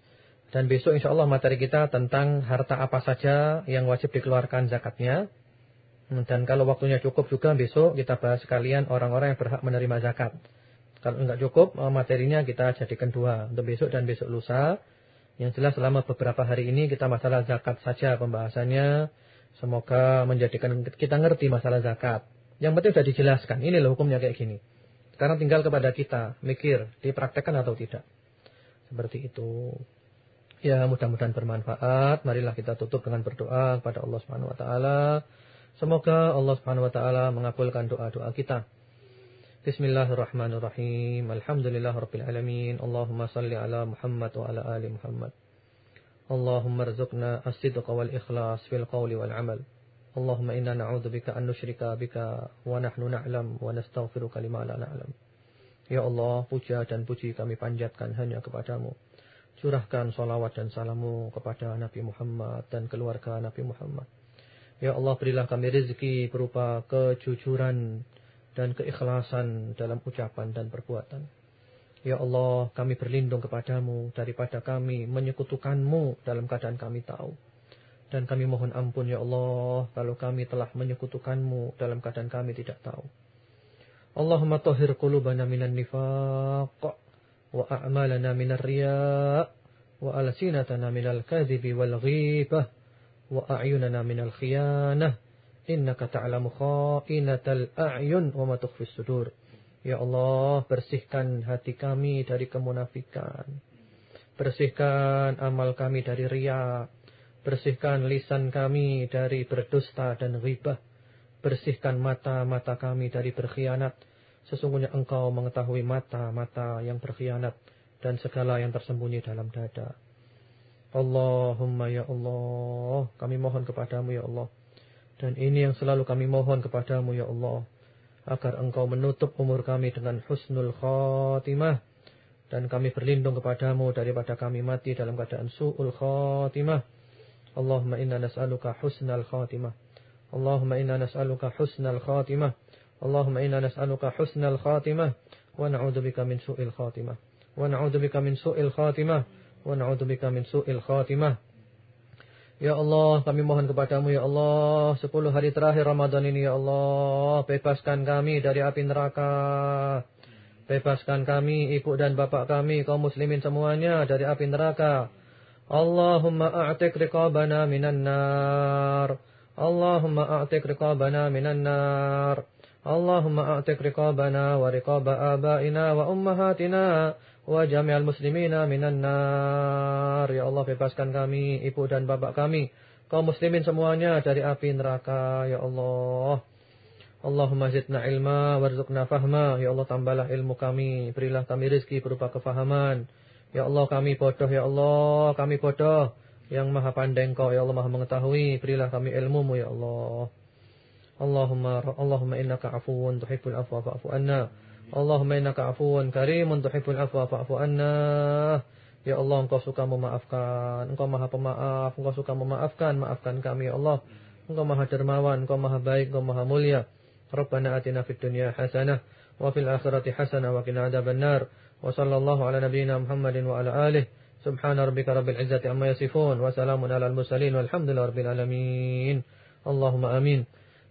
Dan besok insya Allah materi kita tentang harta apa saja yang wajib dikeluarkan zakatnya. Dan kalau waktunya cukup juga besok kita bahas sekalian orang-orang yang berhak menerima zakat. Kalau enggak cukup materinya kita jadikan dua. Untuk besok dan besok lusa. Yang jelas selama beberapa hari ini kita masalah zakat saja pembahasannya. Semoga menjadikan kita ngerti masalah zakat. Yang penting sudah dijelaskan. Ini loh hukumnya kayak gini. Sekarang tinggal kepada kita mikir dipraktekkan atau tidak. Seperti itu. Ya mudah-mudahan bermanfaat. Marilah kita tutup dengan berdoa kepada Allah Subhanahu Wa Taala. Semoga Allah Subhanahu Wa Taala mengabulkan doa-doa kita. Bismillahirrahmanirrahim. Alhamdulillahirabbil alamin. Allahumma salli ala Muhammad wa ala ali Muhammad. Allahumma rzuqna as-sidqa wal ikhlas fil qawli wal amal. Allahumma inna na'udzubika an nusyrika bika wa nahnu na'lam wa nastaghfiruka lima la na'lam. Ya Allah, puja dan puji kami panjatkan hanya kepadamu. Curahkan salawat dan salamu kepada Nabi Muhammad dan keluarga Nabi Muhammad. Ya Allah, berilah kami rezeki berupa kejujuran, dan keikhlasan dalam ucapan dan perbuatan. Ya Allah, kami berlindung kepadamu daripada kami menyekutukanmu dalam keadaan kami tahu. Dan kami mohon ampun ya Allah kalau kami telah menyekutukanmu dalam keadaan kami tidak tahu. Allahumma tahhir qulubana minan nifaq alsinatana minal kadhibi wal ghibah wa a'yunana minal khiyanah Innaka ta'lamu kha'inatal a'yun wa ma tukhfis sudur. Ya Allah, bersihkan hati kami dari kemunafikan. Bersihkan amal kami dari riya. Bersihkan lisan kami dari berdusta dan ghibah. Bersihkan mata-mata kami dari berkhianat. Sesungguhnya engkau mengetahui mata-mata yang berkhianat dan segala yang tersembunyi dalam dada. Allahumma ya Allah, kami mohon kepadamu ya Allah. Dan ini yang selalu kami mohon kepadamu ya Allah. Agar engkau menutup umur kami dengan husnul khatimah. Dan kami berlindung kepadamu daripada kami mati dalam keadaan su'ul khatimah. Allahumma inna nas'aluka husnal khatimah. Allahumma inna nas'aluka husnal khatimah. Allahumma inna nas'aluka husnal khatimah. Wa na'udzubika min su'il khatimah. Wa na'udzubika min su'il khatimah. Wa na'udzubika min su'il khatimah. Ya Allah, kami mohon kepadamu ya Allah, sepuluh hari terakhir Ramadan ini ya Allah, bebaskan kami dari api neraka. Bebaskan kami, ibu dan bapak kami, kaum muslimin semuanya dari api neraka. Allahumma a'tik riqabana minan nar. Allahumma a'tik riqabana minan nar. Wa riqaba abaina wa ummahatina wa jami'al muslimina minan nar. Ya Allah bebaskan kami, ibu dan bapak kami, kaum muslimin semuanya dari api neraka. Ya Allah. Allahumma zidna ilma warzuqna fahma. Ya Allah tambahlah ilmu kami, berilah kami rezeki berupa kefahaman. Ya Allah kami bodoh ya Allah kami bodoh yang maha pandai engkau ya Allah maha mengetahui berilah kami ilmumu ya Allah اللهم اللهم إنك عفو تحب العفو فاعف عنا اللهم إنك عفو كريم تحب العفو فاعف عنا Ya Allah, engkau suka memaafkan. Engkau maha pemaaf. Engkau suka memaafkan. Maafkan kami, Ya Allah. Engkau maha dermawan. Engkau maha baik. Engkau maha mulia. Rabbana atina fid dunya hasanah. Wa fil akhirati hasanah. Wa kina adab an-nar. Wa sallallahu ala nabiyina Muhammadin wa ala alih. Subhana rabbika rabbil izzati amma yasifun. Wa salamun ala al-musalin. Walhamdulillah rabbil alamin. Allahumma amin.